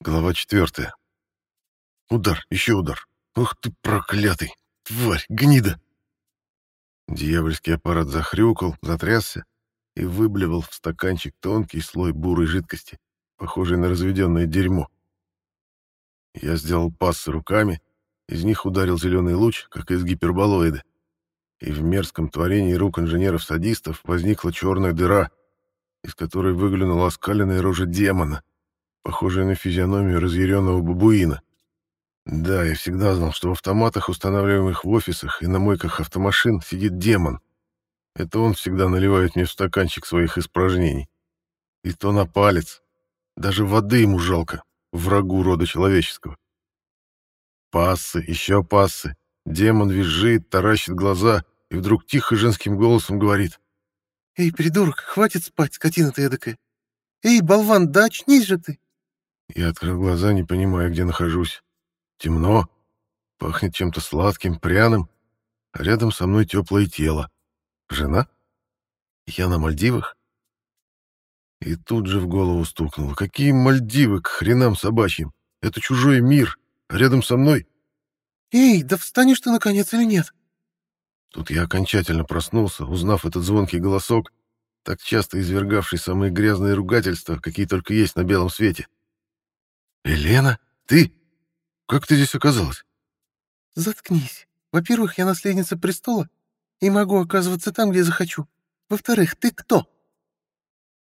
Глава четвертая. Удар, еще удар. Ух ты, проклятый! Тварь, гнида! Дьявольский аппарат захрюкал, затрясся и выблевал в стаканчик тонкий слой бурой жидкости, похожий на разведенное дерьмо. Я сделал пассы руками, из них ударил зеленый луч, как из гиперболоида, и в мерзком творении рук инженеров-садистов возникла черная дыра, из которой выглянула оскаленная рожа демона, похожая на физиономию разъяренного бабуина. Да, я всегда знал, что в автоматах, устанавливаемых в офисах и на мойках автомашин, сидит демон. Это он всегда наливает мне в стаканчик своих испражнений. И то на палец. Даже воды ему жалко, врагу рода человеческого. Пассы, еще пассы. Демон визжит, таращит глаза и вдруг тихо женским голосом говорит. «Эй, придурок, хватит спать, скотина ты эдакая! Эй, болван, да очнись же ты!» Я открыл глаза, не понимая, где нахожусь. Темно, пахнет чем-то сладким, пряным, а рядом со мной теплое тело. Жена? Я на Мальдивах? И тут же в голову стукнуло. Какие Мальдивы к хренам собачьим? Это чужой мир, а рядом со мной... «Эй, да встанешь ты, наконец, или нет?» Тут я окончательно проснулся, узнав этот звонкий голосок, так часто извергавший самые грязные ругательства, какие только есть на белом свете. «Елена, ты? Как ты здесь оказалась?» «Заткнись. Во-первых, я наследница престола и могу оказываться там, где захочу. Во-вторых, ты кто?»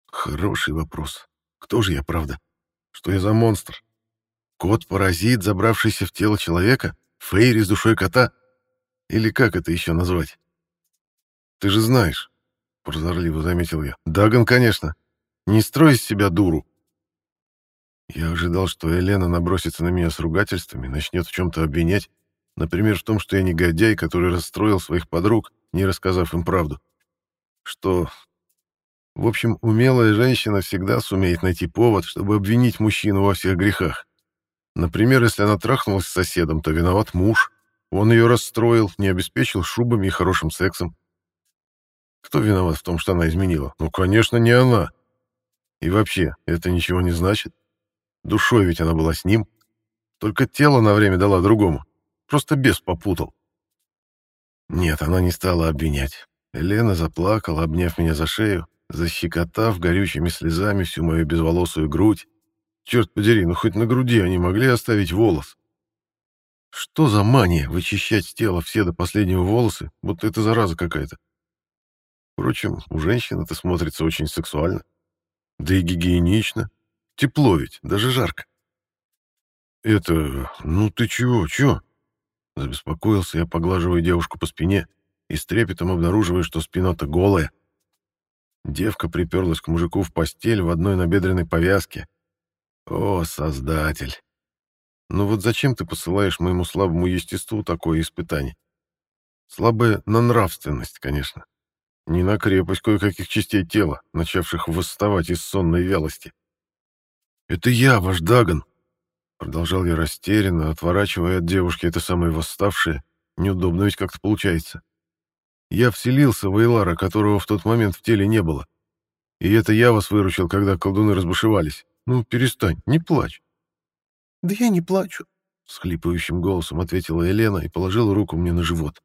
«Хороший вопрос. Кто же я, правда? Что я за монстр? Кот-паразит, забравшийся в тело человека? Фейри с душой кота? Или как это еще назвать?» «Ты же знаешь», — прозорливо заметил я. «Даган, конечно. Не строй из себя дуру. Я ожидал, что Елена набросится на меня с ругательствами, начнет в чем-то обвинять, например, в том, что я негодяй, который расстроил своих подруг, не рассказав им правду. Что... В общем, умелая женщина всегда сумеет найти повод, чтобы обвинить мужчину во всех грехах. Например, если она трахнулась с соседом, то виноват муж. Он ее расстроил, не обеспечил шубами и хорошим сексом. Кто виноват в том, что она изменила? Ну, конечно, не она. И вообще, это ничего не значит. Душой ведь она была с ним. Только тело на время дала другому. Просто бес попутал. Нет, она не стала обвинять. Елена заплакала, обняв меня за шею, защекотав горючими слезами всю мою безволосую грудь. Черт подери, ну хоть на груди они могли оставить волос. Что за мания вычищать с тела все до последнего волосы, будто это зараза какая-то. Впрочем, у женщин это смотрится очень сексуально. Да и гигиенично. Тепло ведь, даже жарко. «Это... ну ты чего, чего?» Забеспокоился я, поглаживая девушку по спине и с трепетом обнаруживая, что спина-то голая. Девка приперлась к мужику в постель в одной набедренной повязке. О, создатель! Ну вот зачем ты посылаешь моему слабому естеству такое испытание? Слабая на нравственность, конечно. Не на крепость кое-каких частей тела, начавших восставать из сонной вялости. «Это я, ваш Даган!» Продолжал я растерянно, отворачивая от девушки это самое восставшее. Неудобно ведь как-то получается. Я вселился в Эйлара, которого в тот момент в теле не было. И это я вас выручил, когда колдуны разбушевались. Ну, перестань, не плачь. «Да я не плачу», — с хлипающим голосом ответила Елена и положила руку мне на живот.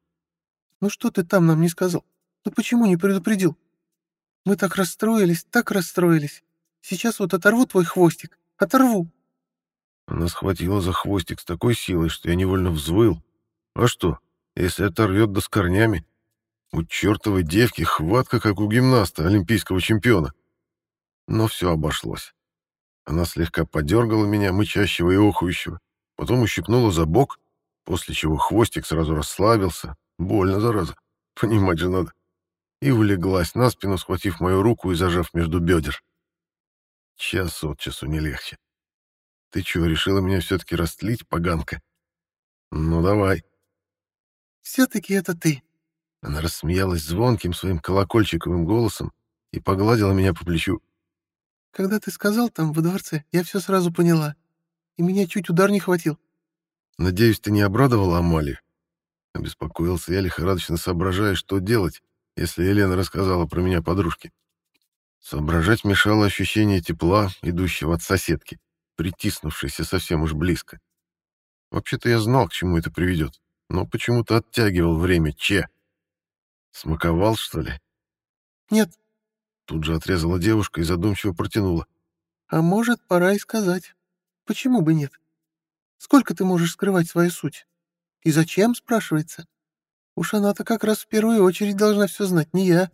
«Ну что ты там нам не сказал? Ну почему не предупредил? Мы так расстроились, так расстроились. Сейчас вот оторву твой хвостик. Оторву. Она схватила за хвостик с такой силой, что я невольно взвыл. А что, если оторвет да с корнями? У чертовой девки хватка, как у гимнаста, олимпийского чемпиона. Но все обошлось. Она слегка подергала меня, мычащего и охующего, потом ущипнула за бок, после чего хвостик сразу расслабился. Больно, зараза. Понимать же надо. И улеглась на спину, схватив мою руку и зажав между бедер. Час от часу не легче. Ты чего, решила меня все-таки растлить, поганка? Ну, давай. Все-таки это ты. Она рассмеялась звонким своим колокольчиковым голосом и погладила меня по плечу. Когда ты сказал там, во дворце, я все сразу поняла. И меня чуть удар не хватил. Надеюсь, ты не обрадовала Амалию? Обеспокоился я, лихорадочно соображая, что делать, если Елена рассказала про меня подружке. Соображать мешало ощущение тепла, идущего от соседки. притиснувшийся совсем уж близко. Вообще-то я знал, к чему это приведет, но почему-то оттягивал время Че. Смаковал, что ли? Нет. Тут же отрезала девушка и задумчиво протянула. А может, пора и сказать. Почему бы нет? Сколько ты можешь скрывать свою суть? И зачем, спрашивается? Уж она-то как раз в первую очередь должна все знать, не я.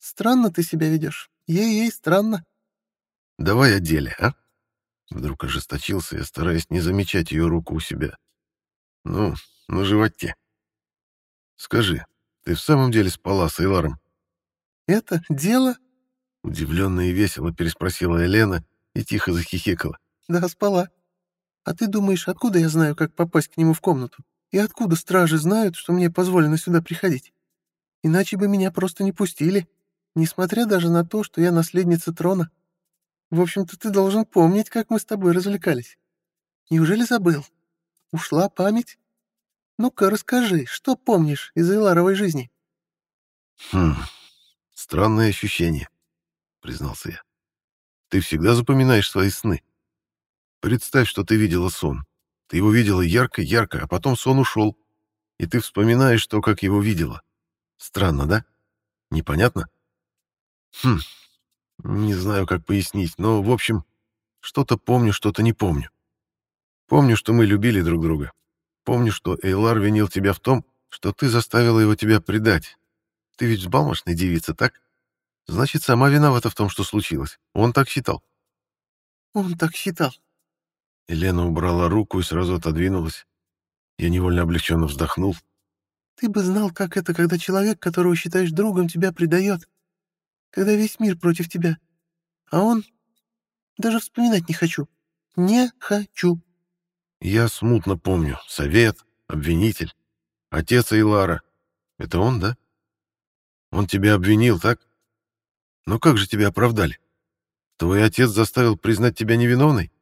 Странно ты себя ведешь. Ей-ей, странно. Давай о деле, а? Вдруг ожесточился я, стараясь не замечать ее руку у себя. Ну, на животе. Скажи, ты в самом деле спала с Эйларом? Это дело? Удивленно и весело переспросила Елена и тихо захихикала. Да, спала. А ты думаешь, откуда я знаю, как попасть к нему в комнату? И откуда стражи знают, что мне позволено сюда приходить? Иначе бы меня просто не пустили, несмотря даже на то, что я наследница трона. В общем-то, ты должен помнить, как мы с тобой развлекались. Неужели забыл? Ушла память? Ну-ка, расскажи, что помнишь из Эларовой жизни? Хм, странное ощущение, признался я. Ты всегда запоминаешь свои сны. Представь, что ты видела сон. Ты его видела ярко-ярко, а потом сон ушел. И ты вспоминаешь то, как его видела. Странно, да? Непонятно? Хм, не знаю, как пояснить, но, в общем, что-то помню, что-то не помню. Помню, что мы любили друг друга. Помню, что Эйлар винил тебя в том, что ты заставила его тебя предать. Ты ведь взбалмошная девица, так? Значит, сама виновата в том, что случилось. Он так считал. Он так считал. Елена убрала руку и сразу отодвинулась. Я невольно облегченно вздохнул. Ты бы знал, как это, когда человек, которого считаешь другом, тебя предает. Когда весь мир против тебя. А он... Даже вспоминать не хочу. Не хочу. Я смутно помню. Совет, обвинитель, отец Эйлара. Это он, да? Он тебя обвинил, так? Но как же тебя оправдали? Твой отец заставил признать тебя невиновной?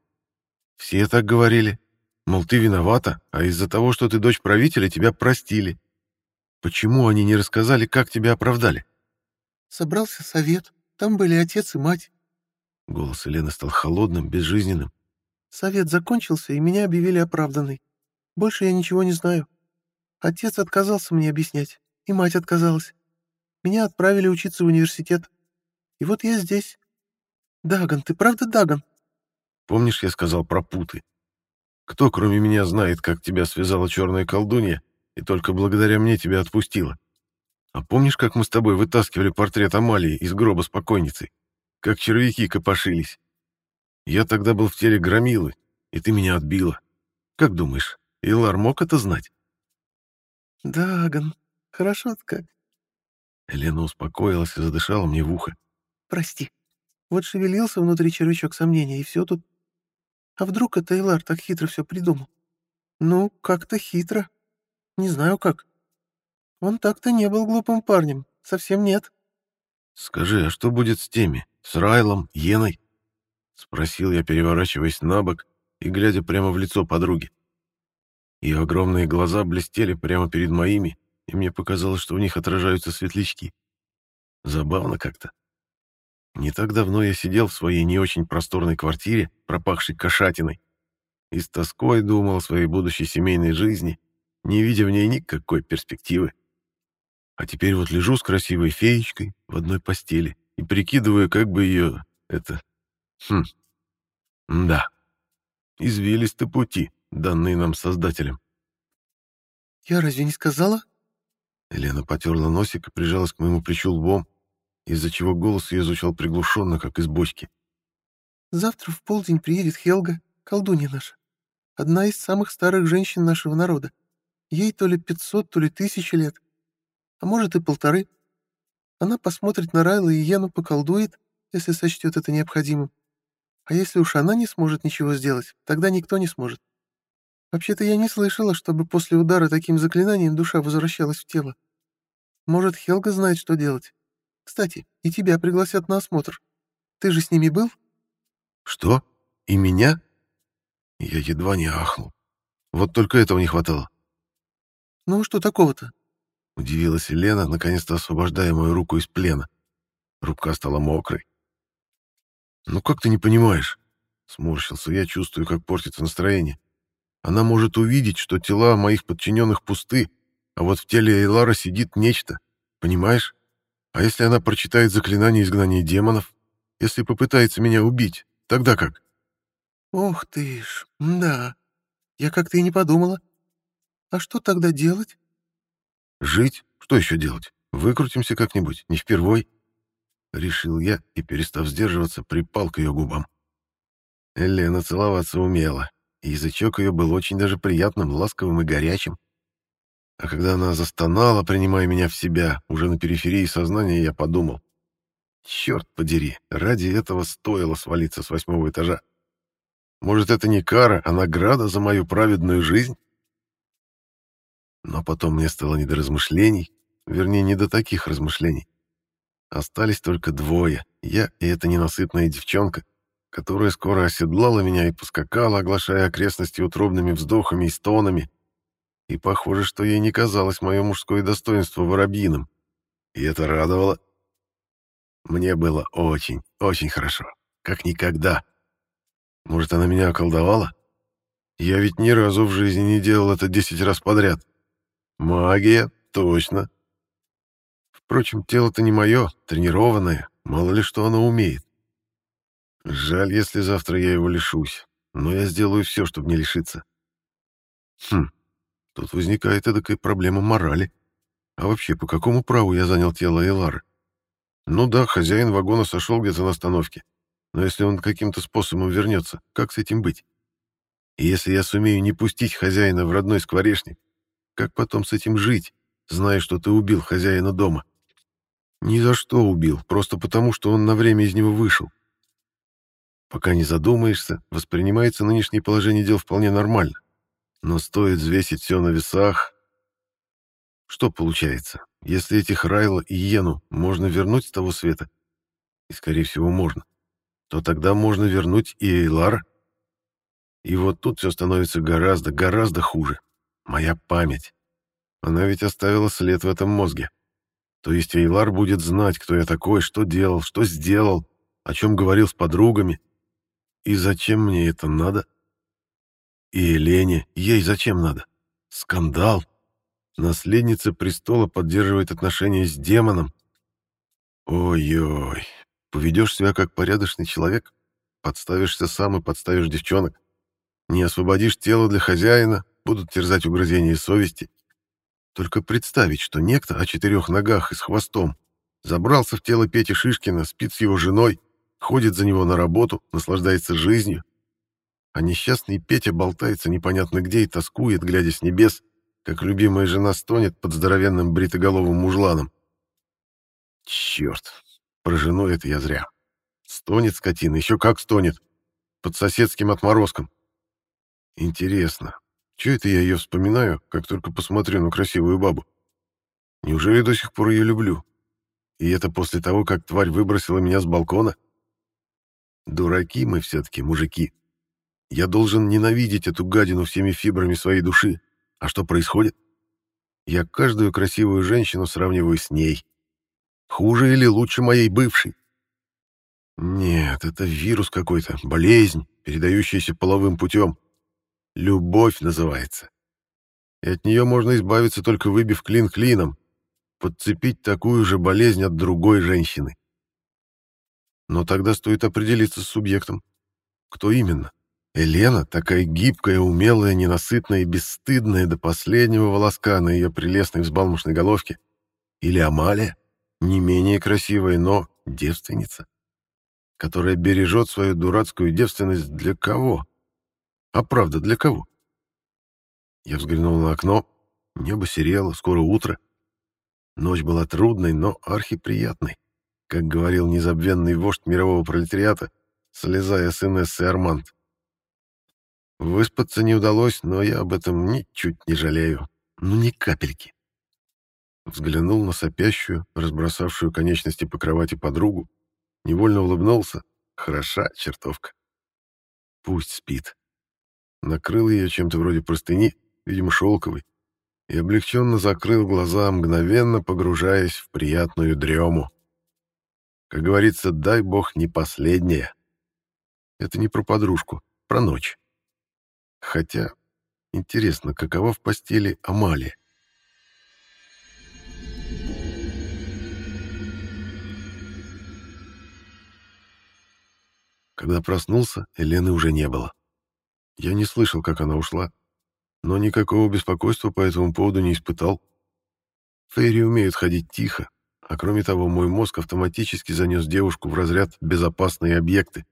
Все так говорили. Мол, ты виновата, а из-за того, что ты дочь правителя, тебя простили. Почему они не рассказали, как тебя оправдали? Собрался совет. Там были отец и мать. Голос Елены стал холодным, безжизненным. Совет закончился, и меня объявили оправданной. Больше я ничего не знаю. Отец отказался мне объяснять, и мать отказалась. Меня отправили учиться в университет. И вот я здесь. Даган, ты правда Даган? Помнишь, я сказал про путы? Кто, кроме меня, знает, как тебя связала черная колдунья, и только благодаря мне тебя отпустила? А помнишь, как мы с тобой вытаскивали портрет Амалии из гроба с покойницей? Как червяки копошились? Я тогда был в теле громилы, и ты меня отбила. Как думаешь, Илар мог это знать? Даган, хорошо как. Елена успокоилась и задышала мне в ухо. Прости. Вот шевелился внутри червячок сомнения, и все тут а вдруг это Эйлар так хитро все придумал? Ну, как-то хитро. Не знаю как. Он так-то не был глупым парнем. Совсем нет. Скажи, а что будет с теми? С Райлом, Йеной? Спросил я, переворачиваясь на бок и глядя прямо в лицо подруги. Ее огромные глаза блестели прямо перед моими, и мне показалось, что в них отражаются светлячки. Забавно как-то. Не так давно я сидел в своей не очень просторной квартире, пропахшей кошатиной, и с тоской думал о своей будущей семейной жизни, не видя в ней никакой перспективы. А теперь вот лежу с красивой феечкой в одной постели и прикидываю, как бы ее... это... Хм... Да. Извилисты пути, данные нам Создателем. «Я разве не сказала?» Елена потерла носик и прижалась к моему плечу лбом, из-за чего голос ее звучал приглушенно, как из бочки. «Завтра в полдень приедет Хелга, колдунья наша. Одна из самых старых женщин нашего народа. Ей то ли пятьсот, то ли тысячи лет. А может и полторы. Она посмотрит на Райла и Йену, поколдует, если сочтет это необходимым. А если уж она не сможет ничего сделать, тогда никто не сможет. Вообще-то я не слышала, чтобы после удара таким заклинанием душа возвращалась в тело. Может, Хелга знает, что делать. Кстати, и тебя пригласят на осмотр. Ты же с ними был? Что? И меня? Я едва не ахнул. Вот только этого не хватало. Ну, что такого-то? Удивилась Елена, наконец-то освобождая мою руку из плена. Рука стала мокрой. Ну как ты не понимаешь? Сморщился я, чувствую, как портится настроение. Она может увидеть, что тела моих подчиненных пусты, а вот в теле Эйлара сидит нечто. Понимаешь? А если она прочитает заклинание изгнания демонов? Если попытается меня убить, тогда как? Ох ты ж, да. Я как-то и не подумала. А что тогда делать? Жить? Что еще делать? Выкрутимся как-нибудь, не впервой. Решил я и, перестав сдерживаться, припал к ее губам. Елена целоваться умела, и язычок ее был очень даже приятным, ласковым и горячим. А когда она застонала, принимая меня в себя, уже на периферии сознания, я подумал. Черт подери, ради этого стоило свалиться с восьмого этажа. Может, это не кара, а награда за мою праведную жизнь? Но потом мне стало не до размышлений, вернее, не до таких размышлений. Остались только двое, я и эта ненасытная девчонка, которая скоро оседлала меня и поскакала, оглашая окрестности утробными вздохами и стонами. И похоже, что ей не казалось мое мужское достоинство воробьиным. И это радовало. Мне было очень, очень хорошо. Как никогда. Может, она меня околдовала? Я ведь ни разу в жизни не делал это десять раз подряд. Магия, точно. Впрочем, тело-то не мое, тренированное, мало ли что оно умеет. Жаль, если завтра я его лишусь, но я сделаю все, чтобы не лишиться. Хм, тут возникает эдакая проблема морали. А вообще, по какому праву я занял тело Элары? Ну да, хозяин вагона сошел где-то на остановке, но если он каким-то способом вернется, как с этим быть? И если я сумею не пустить хозяина в родной скворечник, как потом с этим жить, зная, что ты убил хозяина дома? Ни за что убил, просто потому, что он на время из него вышел. Пока не задумаешься, воспринимается нынешнее положение дел вполне нормально. Но стоит взвесить все на весах... Что получается? Если этих Райла и Йену можно вернуть с того света, и, скорее всего, можно, то тогда можно вернуть и Эйлара. И вот тут все становится гораздо, гораздо хуже. Моя память. Она ведь оставила след в этом мозге. То есть Эйлар будет знать, кто я такой, что делал, что сделал, о чем говорил с подругами. И зачем мне это надо? И Елене, ей зачем надо? Скандал. Наследница престола поддерживает отношения с демоном. Ой-ой, поведешь себя как порядочный человек, подставишься сам и подставишь девчонок. Не освободишь тело для хозяина, будут терзать угрызения совести. Только представить, что некто о четырех ногах и с хвостом забрался в тело Пети Шишкина, спит с его женой, ходит за него на работу, наслаждается жизнью. А несчастный Петя болтается непонятно где и тоскует, глядя с небес, как любимая жена стонет под здоровенным бритоголовым мужланом. Черт, про жену это я зря. Стонет скотина, еще как стонет. Под соседским отморозком. Интересно, что это я ее вспоминаю, как только посмотрю на красивую бабу? Неужели до сих пор ее люблю? И это после того, как тварь выбросила меня с балкона? Дураки мы все-таки, мужики. Я должен ненавидеть эту гадину всеми фибрами своей души, а что происходит? Я каждую красивую женщину сравниваю с ней. Хуже или лучше моей бывшей? Нет, это вирус какой-то, болезнь, передающаяся половым путем. Любовь называется. И от нее можно избавиться, только выбив клин клином, подцепить такую же болезнь от другой женщины. Но тогда стоит определиться с субъектом. Кто именно? Елена, такая гибкая, умелая, ненасытная и бесстыдная до последнего волоска на ее прелестной взбалмошной головке. Или Амалия, не менее красивая, но девственница, которая бережет свою дурацкую девственность для кого? А правда, для кого? Я взглянул на окно. Небо серело, скоро утро. Ночь была трудной, но архиприятной, как говорил незабвенный вождь мирового пролетариата, слезая с Инессы Арманд. Выспаться не удалось, но я об этом ничуть не жалею. Ну, ни капельки. Взглянул на сопящую, разбросавшую конечности по кровати подругу, невольно улыбнулся. Хороша чертовка. Пусть спит. Накрыл ее чем-то вроде простыни, видимо, шелковой, и облегченно закрыл глаза, мгновенно погружаясь в приятную дрему. Как говорится, дай бог не последняя. Это не про подружку, про ночь. Хотя, интересно, какова в постели Амалия? Когда проснулся, Елены уже не было. Я не слышал, как она ушла, но никакого беспокойства по этому поводу не испытал. Фейри умеют ходить тихо, а кроме того, мой мозг автоматически занес девушку в разряд «безопасные объекты»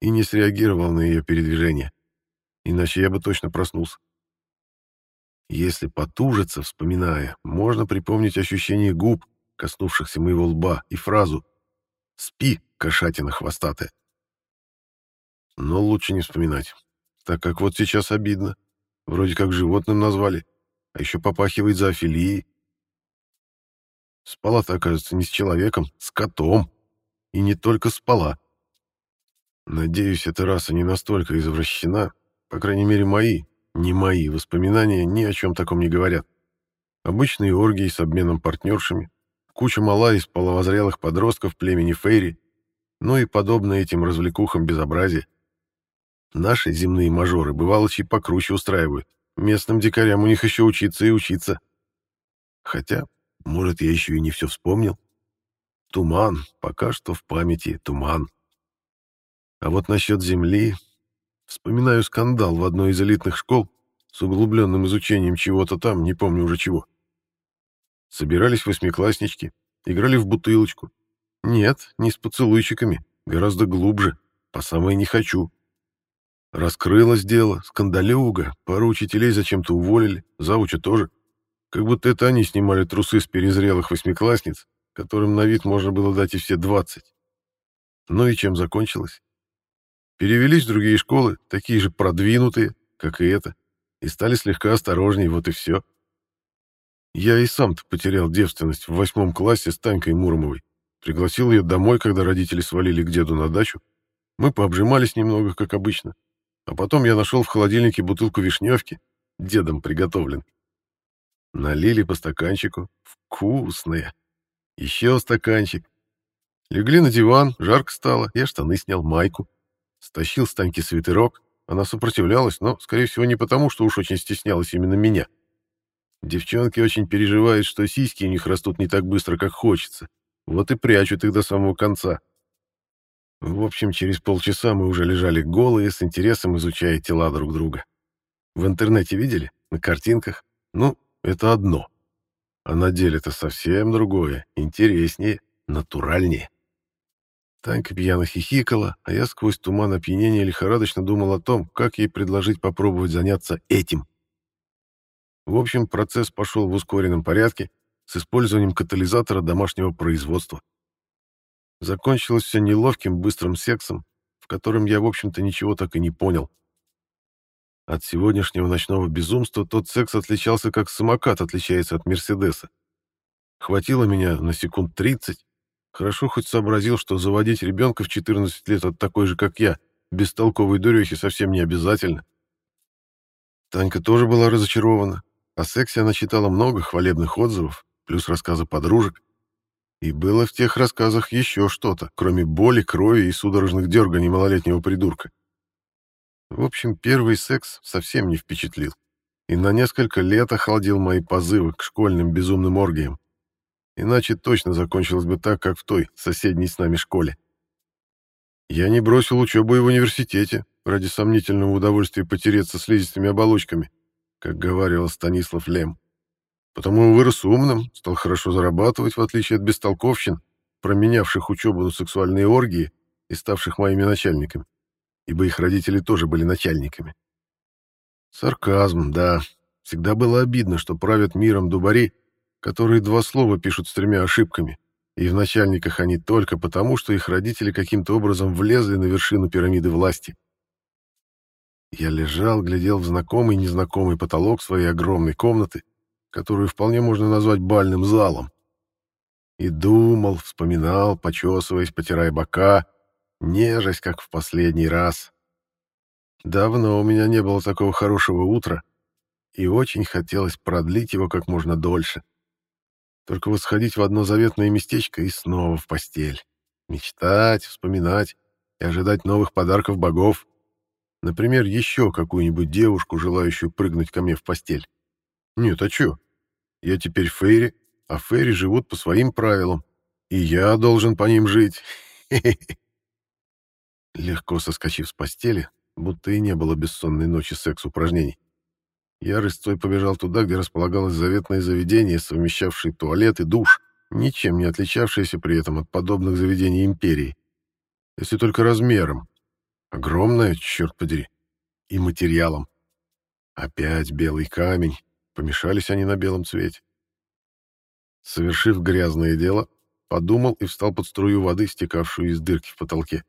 и не среагировал на ее передвижение. Иначе я бы точно проснулся. Если потужиться, вспоминая, можно припомнить ощущение губ, коснувшихся моего лба, и фразу «Спи, кошатина хвостатая». Но лучше не вспоминать, так как вот сейчас обидно. Вроде как животным назвали, а еще попахивает зоофилией. Спала-то, оказывается, не с человеком, с котом. И не только спала. Надеюсь, эта раса не настолько извращена, по крайней мере, мои, не мои воспоминания ни о чем таком не говорят. Обычные оргии с обменом партнершами, куча мала из половозрелых подростков племени Фейри, ну и подобное этим развлекухам безобразие. Наши земные мажоры бывало чуть покруче устраивают. Местным дикарям у них еще учиться и учиться. Хотя, может, я еще и не все вспомнил. Туман, пока что в памяти туман. А вот насчет земли... Вспоминаю скандал в одной из элитных школ с углубленным изучением чего-то там, не помню уже чего. Собирались восьмикласснички, играли в бутылочку. Нет, не с поцелуйчиками, гораздо глубже, по самое не хочу. Раскрылось дело, скандалюга, пару учителей зачем-то уволили, зауча тоже. Как будто это они снимали трусы с перезрелых восьмиклассниц, которым на вид можно было дать и все двадцать. Ну и чем закончилось? Перевелись в другие школы, такие же продвинутые, как и это, и стали слегка осторожнее, вот и все. Я и сам-то потерял девственность в восьмом классе с Танькой Муромовой. Пригласил ее домой, когда родители свалили к деду на дачу. Мы пообжимались немного, как обычно. А потом я нашел в холодильнике бутылку вишневки, дедом приготовлен. Налили по стаканчику. Вкусные. Еще стаканчик. Легли на диван, жарко стало, я штаны снял, майку. Стащил с Таньки свитерок. Она сопротивлялась, но, скорее всего, не потому, что уж очень стеснялась именно меня. Девчонки очень переживают, что сиськи у них растут не так быстро, как хочется. Вот и прячут их до самого конца. В общем, через полчаса мы уже лежали голые, с интересом изучая тела друг друга. В интернете видели? На картинках? Ну, это одно. А на деле это совсем другое, интереснее, натуральнее. Танька пьяно хихикала, а я сквозь туман опьянения лихорадочно думал о том, как ей предложить попробовать заняться этим. В общем, процесс пошел в ускоренном порядке с использованием катализатора домашнего производства. Закончилось все неловким, быстрым сексом, в котором я, в общем-то, ничего так и не понял. От сегодняшнего ночного безумства тот секс отличался, как самокат отличается от Мерседеса. Хватило меня на секунд 30. Хорошо хоть сообразил, что заводить ребенка в 14 лет от такой же, как я, бестолковой дурехи совсем не обязательно. Танька тоже была разочарована. О сексе она читала много хвалебных отзывов, плюс рассказы подружек. И было в тех рассказах еще что-то, кроме боли, крови и судорожных дерганий малолетнего придурка. В общем, первый секс совсем не впечатлил. И на несколько лет охладил мои позывы к школьным безумным оргиям. Иначе точно закончилось бы так, как в той соседней с нами школе. Я не бросил учебу и в университете ради сомнительного удовольствия потереться слизистыми оболочками, как говорил Станислав Лем. Потому вырос умным, стал хорошо зарабатывать, в отличие от бестолковщин, променявших учебу на сексуальные оргии и ставших моими начальниками, ибо их родители тоже были начальниками. Сарказм, да. Всегда было обидно, что правят миром дубари, которые два слова пишут с тремя ошибками, и в начальниках они только потому, что их родители каким-то образом влезли на вершину пирамиды власти. Я лежал, глядел в знакомый и незнакомый потолок своей огромной комнаты, которую вполне можно назвать бальным залом. И думал, вспоминал, почесываясь, потирая бока, нежесть, как в последний раз. Давно у меня не было такого хорошего утра, и очень хотелось продлить его как можно дольше. Только вот сходить в одно заветное местечко и снова в постель. Мечтать, вспоминать, и ожидать новых подарков богов. Например, еще какую-нибудь девушку, желающую прыгнуть ко мне в постель. Нет, а чё? Я теперь Фейри, а Фейри живут по своим правилам, и я должен по ним жить. Легко соскочив с постели, будто и не было бессонной ночи секс-упражнений, я рысцой побежал туда, где располагалось заветное заведение, совмещавшее туалет и душ, ничем не отличавшееся при этом от подобных заведений империи. Если только размером. Огромное, черт подери. И материалом. Опять белый камень. Помешались они на белом цвете. Совершив грязное дело, подумал и встал под струю воды, стекавшую из дырки в потолке.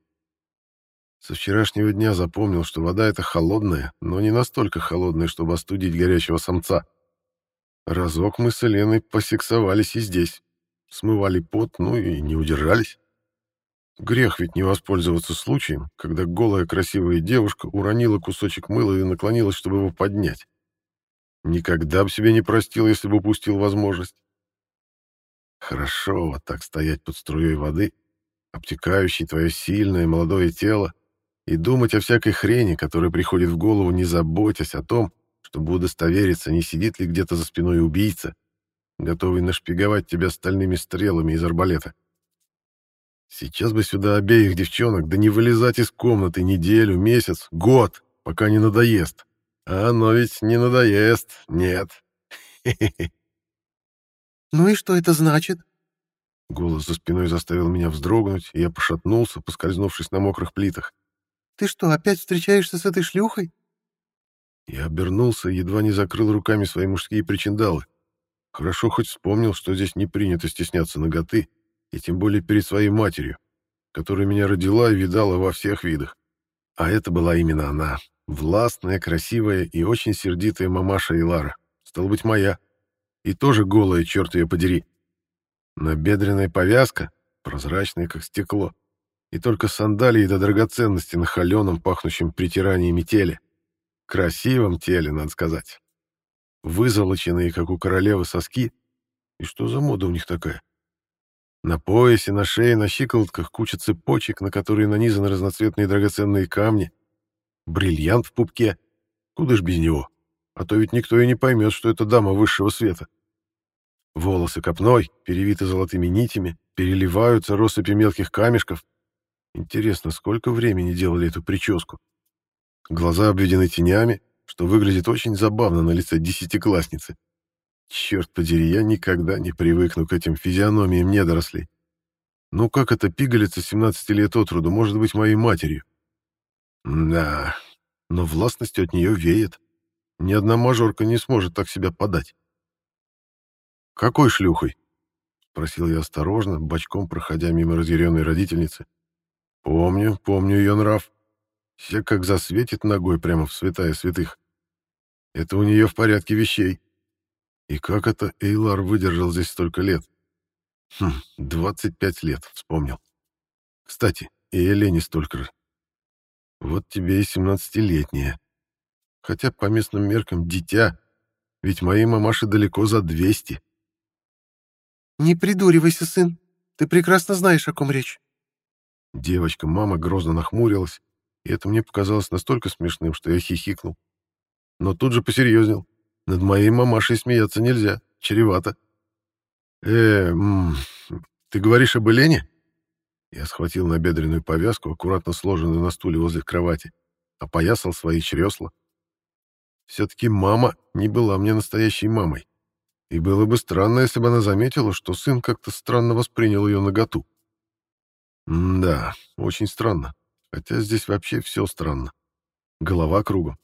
Со вчерашнего дня запомнил, что вода эта холодная, но не настолько холодная, чтобы остудить горячего самца. Разок мы с Еленой посексовались и здесь. Смывали пот, ну и не удержались. Грех ведь не воспользоваться случаем, когда голая красивая девушка уронила кусочек мыла и наклонилась, чтобы его поднять. Никогда бы себе не простил, если бы упустил возможность. Хорошо вот так стоять под струей воды, обтекающей твое сильное молодое тело, и думать о всякой хрени, которая приходит в голову, не заботясь о том, чтобы удостовериться, не сидит ли где-то за спиной убийца, готовый нашпиговать тебя стальными стрелами из арбалета. Сейчас бы сюда обеих девчонок, да не вылезать из комнаты неделю, месяц, год, пока не надоест. А оно ведь не надоест, нет. «Ну и что это значит?» Голос за спиной заставил меня вздрогнуть, и я пошатнулся, поскользнувшись на мокрых плитах. Ты что, опять встречаешься с этой шлюхой?» Я обернулся и едва не закрыл руками свои мужские причиндалы. Хорошо хоть вспомнил, что здесь не принято стесняться ноготы, и тем более перед своей матерью, которая меня родила и видала во всех видах. А это была именно она, властная, красивая и очень сердитая мамаша Илара, стала быть, моя, и тоже голая, черт ее подери. Набедренная повязка, прозрачная, как стекло, и только сандалии до драгоценности на холеном, пахнущем притираниями теле. Красивом теле, надо сказать. Вызолоченные, как у королевы, соски. И что за мода у них такая? На поясе, на шее, на щиколотках куча цепочек, на которые нанизаны разноцветные драгоценные камни. Бриллиант в пупке. Куда ж без него? А то ведь никто и не поймет, что это дама высшего света. Волосы копной, перевиты золотыми нитями, переливаются россыпи мелких камешков, Интересно, сколько времени делали эту прическу? Глаза обведены тенями, что выглядит очень забавно на лице десятиклассницы. Черт подери, я никогда не привыкну к этим физиономиям недорослей. Ну как эта пигалица 17 лет от роду может быть моей матерью? Да, но властностью от нее веет. Ни одна мажорка не сможет так себя подать. «Какой шлюхой?» — спросил я осторожно, бочком проходя мимо разъяренной родительницы. Помню, помню ее нрав. Все как засветит ногой прямо в святая святых. Это у нее в порядке вещей. И как это Эйлар выдержал здесь столько лет? Хм, 25 лет, вспомнил. Кстати, и Елене столько же. Вот тебе и семнадцатилетняя. Хотя по местным меркам дитя, ведь моей мамаше далеко за 200. «Не придуривайся, сын. Ты прекрасно знаешь, о ком речь. Девочка-мама грозно нахмурилась, и это мне показалось настолько смешным, что я хихикнул. Но тут же посерьезнел. Над моей мамашей смеяться нельзя, чревато. э м ты говоришь об Елене?» Я схватил набедренную повязку, аккуратно сложенную на стуле возле кровати, опоясал свои чресла. Все-таки мама не была мне настоящей мамой. И было бы странно, если бы она заметила, что сын как-то странно воспринял ее наготу. да, очень странно. Хотя здесь вообще все странно. Голова кругом.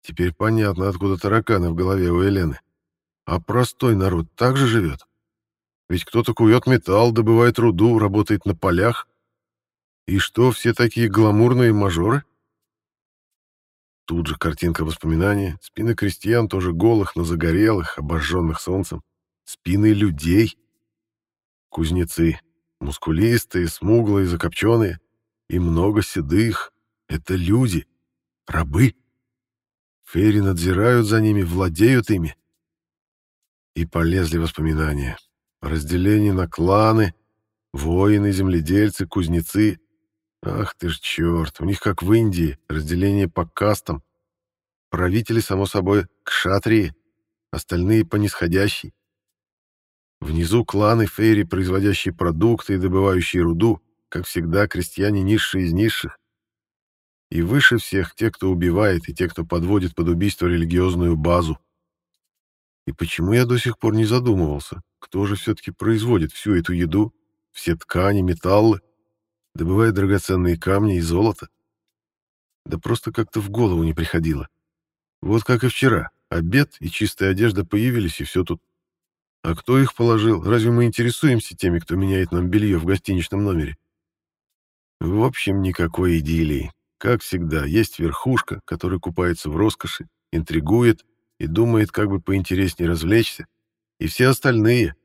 Теперь понятно, откуда тараканы в голове у Елены. А простой народ также живет. Ведь кто-то кует металл, добывает руду, работает на полях. И что, все такие гламурные мажоры? Тут же картинка воспоминания. Спины крестьян тоже голых, но загорелых, обожженных солнцем. Спины людей. Кузнецы. Мускулистые, смуглые, закопченные. И много седых. Это люди. Рабы. Фейри надзирают за ними, владеют ими. И полезли воспоминания. Разделение на кланы, воины, земледельцы, кузнецы. Ах ты ж черт, у них как в Индии, разделение по кастам. Правители, само собой, к шатрии, остальные по нисходящей. Внизу кланы фейри, производящие продукты и добывающие руду, как всегда, крестьяне низшие из низших. И выше всех те, кто убивает, и те, кто подводит под убийство религиозную базу. И почему я до сих пор не задумывался, кто же все-таки производит всю эту еду, все ткани, металлы, добывает драгоценные камни и золото? Да просто как-то в голову не приходило. Вот как и вчера. Обед и чистая одежда появились, и все тут. А кто их положил? Разве мы интересуемся теми, кто меняет нам белье в гостиничном номере? В общем, никакой идиллии. Как всегда, есть верхушка, которая купается в роскоши, интригует и думает, как бы поинтереснее развлечься, и все остальные,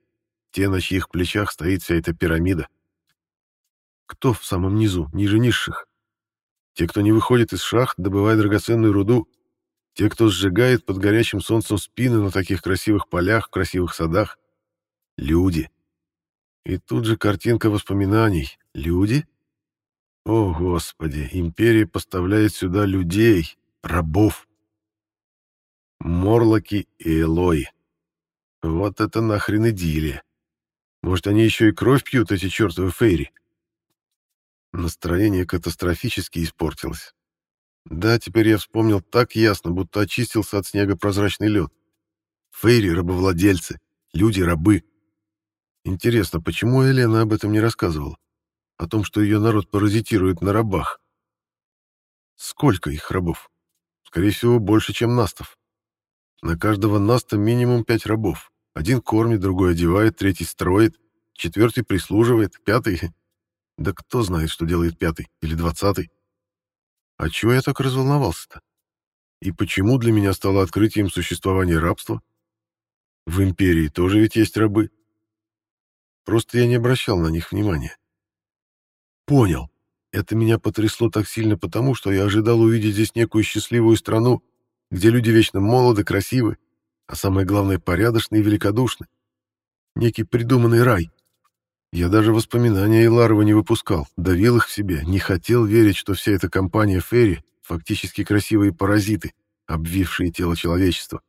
те, на чьих плечах стоит вся эта пирамида. Кто в самом низу, ниже низших? Те, кто не выходит из шахт, добывая драгоценную руду, те, кто сжигает под горячим солнцем спины на таких красивых полях, в красивых садах. Люди. И тут же картинка воспоминаний. Люди? О, Господи, империя поставляет сюда людей, рабов. Морлоки и Элой. Вот это нахрен идиллия. Может, они еще и кровь пьют, эти чертовы фейри? Настроение катастрофически испортилось. Да, теперь я вспомнил так ясно, будто очистился от снега прозрачный лед. Фейри — рабовладельцы, люди — рабы. Интересно, почему Елена об этом не рассказывала? о том, что ее народ паразитирует на рабах. Сколько их рабов? Скорее всего, больше, чем настов. На каждого наста минимум пять рабов. Один кормит, другой одевает, третий строит, четвертый прислуживает, пятый... Да кто знает, что делает пятый или двадцатый? А чего я так разволновался-то? И почему для меня стало открытием существования рабства? В империи тоже ведь есть рабы. Просто я не обращал на них внимания. Понял. Это меня потрясло так сильно потому, что я ожидал увидеть здесь некую счастливую страну, где люди вечно молоды, красивы, а самое главное, порядочны и великодушны. Некий придуманный рай. Я даже воспоминания Иларова не выпускал, давил их в себе, не хотел верить, что вся эта компания Ферри — фактически красивые паразиты, обвившие тело человечества.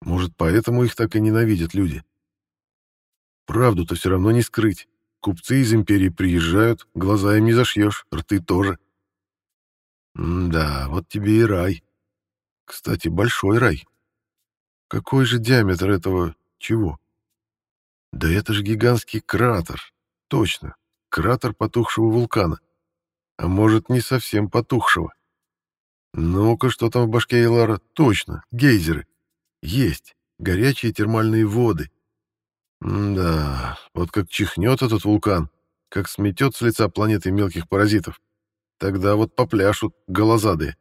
Может, поэтому их так и ненавидят люди. Правду-то все равно не скрыть. Купцы из империи приезжают, глаза им не зашьешь, рты тоже. М да, вот тебе и рай. Кстати, большой рай. Какой же диаметр этого чего? Да это же гигантский кратер. Точно, кратер потухшего вулкана. А может, не совсем потухшего. Ну-ка, что там в башке Элара? Точно, гейзеры. Есть, горячие термальные воды. Да, вот как чихнет этот вулкан, как сметет с лица планеты мелких паразитов, тогда вот попляшут голозадые.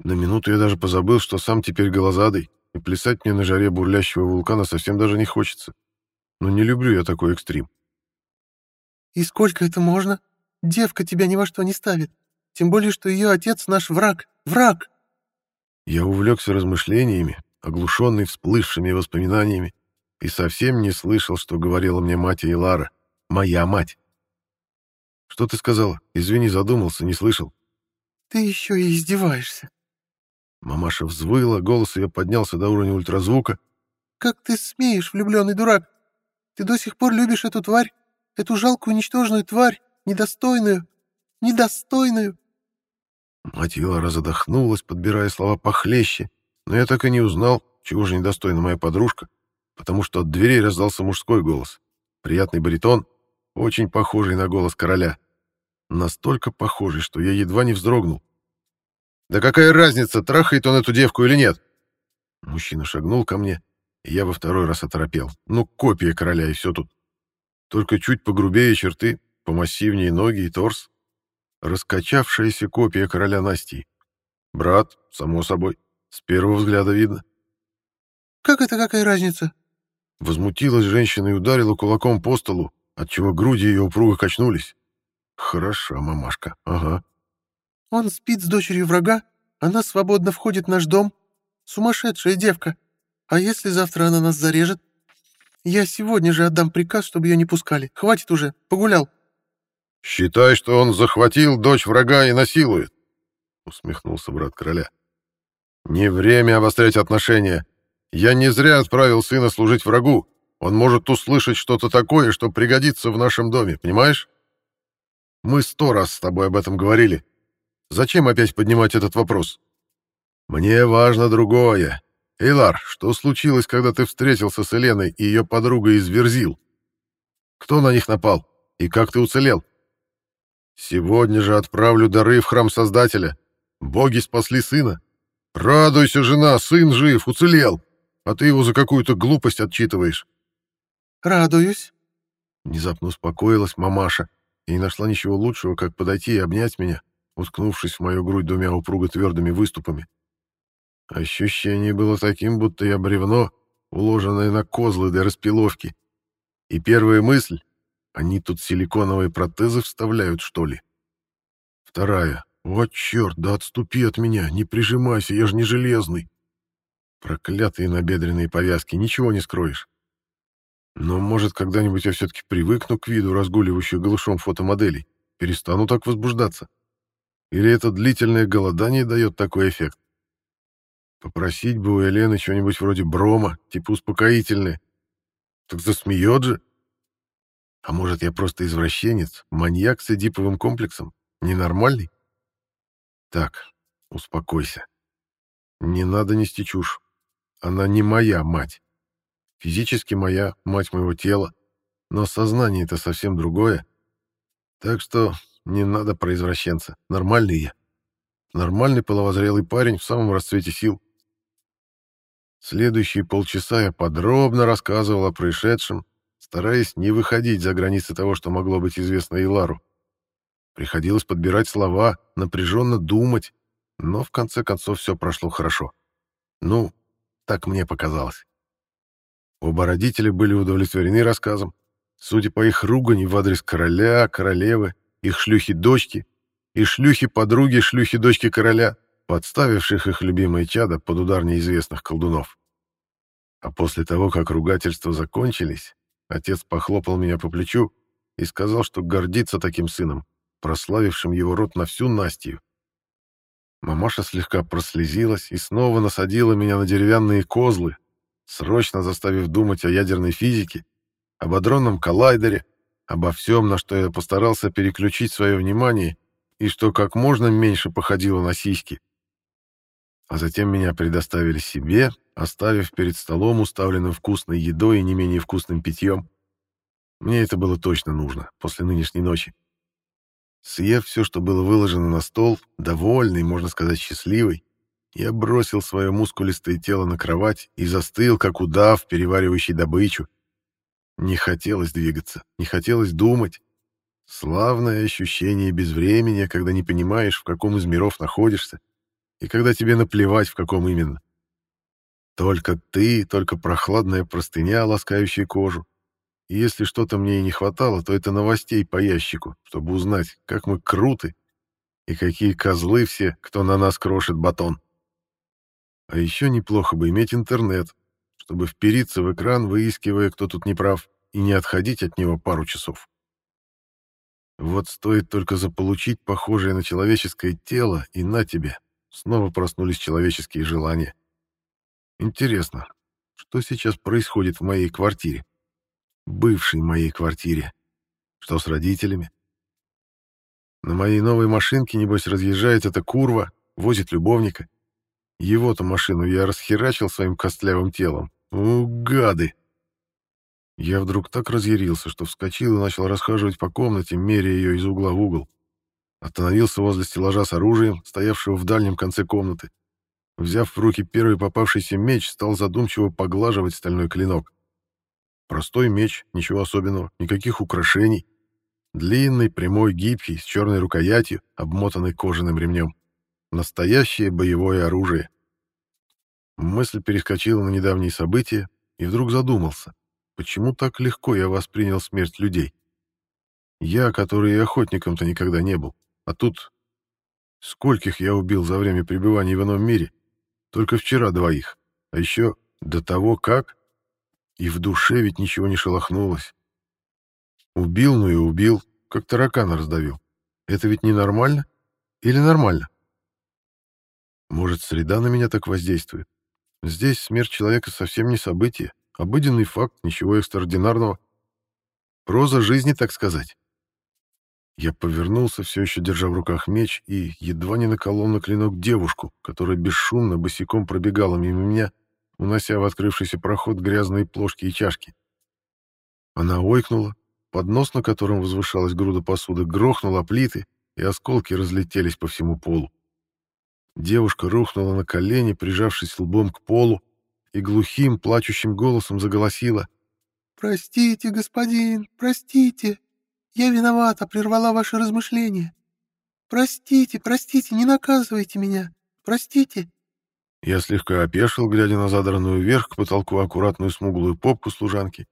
На минуту я даже позабыл, что сам теперь голозадый, и плясать мне на жаре бурлящего вулкана совсем даже не хочется. Но не люблю я такой экстрим. «И сколько это можно? Девка тебя ни во что не ставит. Тем более, что ее отец наш враг. Враг!» Я увлекся размышлениями, оглушенный всплывшими воспоминаниями, и совсем не слышал, что говорила мне мать Эйлара. Моя мать. Что ты сказала? Извини, задумался, не слышал. Ты еще и издеваешься. Мамаша взвыла, голос ее поднялся до уровня ультразвука. Как ты смеешь, влюбленный дурак? Ты до сих пор любишь эту тварь? Эту жалкую, ничтожную тварь, недостойную, недостойную. Мать Елара задохнулась, подбирая слова похлеще, но я так и не узнал, чего же недостойна моя подружка потому что от дверей раздался мужской голос. Приятный баритон, очень похожий на голос короля. Настолько похожий, что я едва не вздрогнул. «Да какая разница, трахает он эту девку или нет?» Мужчина шагнул ко мне, и я во второй раз оторопел. Ну, копия короля, и все тут. Только чуть погрубее черты, помассивнее ноги и торс. Раскачавшаяся копия короля Насти. Брат, само собой, с первого взгляда видно. «Как это какая разница?» Возмутилась женщина и ударила кулаком по столу, отчего груди ее упруго качнулись. Хороша мамашка, ага. Он спит с дочерью врага, она свободно входит в наш дом. Сумасшедшая девка. А если завтра она нас зарежет? Я сегодня же отдам приказ, чтобы ее не пускали. Хватит уже, погулял. «Считай, что он захватил дочь врага и насилует», — усмехнулся брат короля. «Не время обострять отношения. Я не зря отправил сына служить врагу. Он может услышать что-то такое, что пригодится в нашем доме, понимаешь? Мы сто раз с тобой об этом говорили. Зачем опять поднимать этот вопрос? Мне важно другое. Эйлар, что случилось, когда ты встретился с Еленой и ее подругой из Верзил? Кто на них напал? И как ты уцелел? Сегодня же отправлю дары в храм Создателя. Боги спасли сына. Радуйся, жена, сын жив, уцелел. А ты его за какую-то глупость отчитываешь. Радуюсь. Внезапно успокоилась мамаша и не нашла ничего лучшего, как подойти и обнять меня, уткнувшись в мою грудь двумя упруго твердыми выступами. Ощущение было таким, будто я бревно, уложенное на козлы для распиловки. И первая мысль — они тут силиконовые протезы вставляют, что ли? Вторая — вот черт, да отступи от меня, не прижимайся, я же не железный. Проклятые набедренные повязки, ничего не скроешь. Но, может, когда-нибудь я все-таки привыкну к виду разгуливающих голышом фотомоделей, перестану так возбуждаться. Или это длительное голодание дает такой эффект? Попросить бы у Елены что-нибудь вроде брома, типа успокоительное. Так засмеет же. А может, я просто извращенец, маньяк с эдиповым комплексом? Ненормальный? Так, успокойся. Не надо нести чушь. Она не моя мать. Физически моя, мать моего тела. Но сознание это совсем другое. Так что не надо про извращенца. Нормальный я. Нормальный половозрелый парень в самом расцвете сил. Следующие полчаса я подробно рассказывал о происшедшем, стараясь не выходить за границы того, что могло быть известно Илару. Приходилось подбирать слова, напряженно думать, но в конце концов все прошло хорошо. Ну, так мне показалось. Оба родителя были удовлетворены рассказом. Судя по их ругани в адрес короля, королевы, их шлюхи-дочки и шлюхи-подруги шлюхи-дочки короля — подставивших их любимое чадо под удар неизвестных колдунов. А после того, как ругательства закончились, отец похлопал меня по плечу и сказал, что гордится таким сыном, прославившим его род на всю Настью. Мамаша слегка прослезилась и снова насадила меня на деревянные козлы, срочно заставив думать о ядерной физике, об адронном коллайдере, обо всем, на что я постарался переключить свое внимание и что как можно меньше походило на сиськи а затем меня предоставили себе, оставив перед столом, уставленным вкусной едой и не менее вкусным питьем. Мне это было точно нужно после нынешней ночи. Съев все, что было выложено на стол, довольный, можно сказать, счастливый, я бросил свое мускулистое тело на кровать и застыл, как удав, переваривающий добычу. Не хотелось двигаться, не хотелось думать. Славное ощущение безвремени, когда не понимаешь, в каком из миров находишься, и когда тебе наплевать, в каком именно. Только ты, только прохладная простыня, ласкающая кожу. И если что-то мне и не хватало, то это новостей по ящику, чтобы узнать, как мы круты и какие козлы все, кто на нас крошит батон. А еще неплохо бы иметь интернет, чтобы впериться в экран, выискивая, кто тут неправ, и не отходить от него пару часов. Вот стоит только заполучить похожее на человеческое тело, и на тебе, Снова проснулись человеческие желания. Интересно, что сейчас происходит в моей квартире? Бывшей моей квартире. Что с родителями? На моей новой машинке, небось, разъезжает эта курва, возит любовника. Его-то машину я расхерачил своим костлявым телом. У, гады! Я вдруг так разъярился, что вскочил и начал расхаживать по комнате, меряя ее из угла в угол. Остановился возле стеллажа с оружием, стоявшего в дальнем конце комнаты. Взяв в руки первый попавшийся меч, стал задумчиво поглаживать стальной клинок. Простой меч, ничего особенного, никаких украшений. Длинный, прямой, гибкий, с черной рукоятью, обмотанный кожаным ремнем. Настоящее боевое оружие. Мысль перескочила на недавние события и вдруг задумался, почему так легко я воспринял смерть людей. Я, который и охотником-то никогда не был. А тут... Скольких я убил за время пребывания в ином мире? Только вчера двоих. А еще до того как... И в душе ведь ничего не шелохнулось. Убил, ну и убил. как таракана раздавил. Это ведь ненормально? Или нормально? Может, среда на меня так воздействует? Здесь смерть человека совсем не событие, обыденный факт, ничего экстраординарного. Проза жизни, так сказать. Я повернулся, все еще держа в руках меч, и едва не наколол на клинок девушку, которая бесшумно босиком пробегала мимо меня, унося в открывшийся проход грязные плошки и чашки. Она ойкнула, поднос, на котором возвышалась груда посуды, грохнул о плиты, и осколки разлетелись по всему полу. Девушка рухнула на колени, прижавшись лбом к полу, и глухим, плачущим голосом заголосила. «Простите, господин, простите!» Я виновата, прервала ваши размышления. Простите, простите, не наказывайте меня. Простите. Я слегка опешил, глядя на задранную вверх к потолку аккуратную смуглую попку служанки.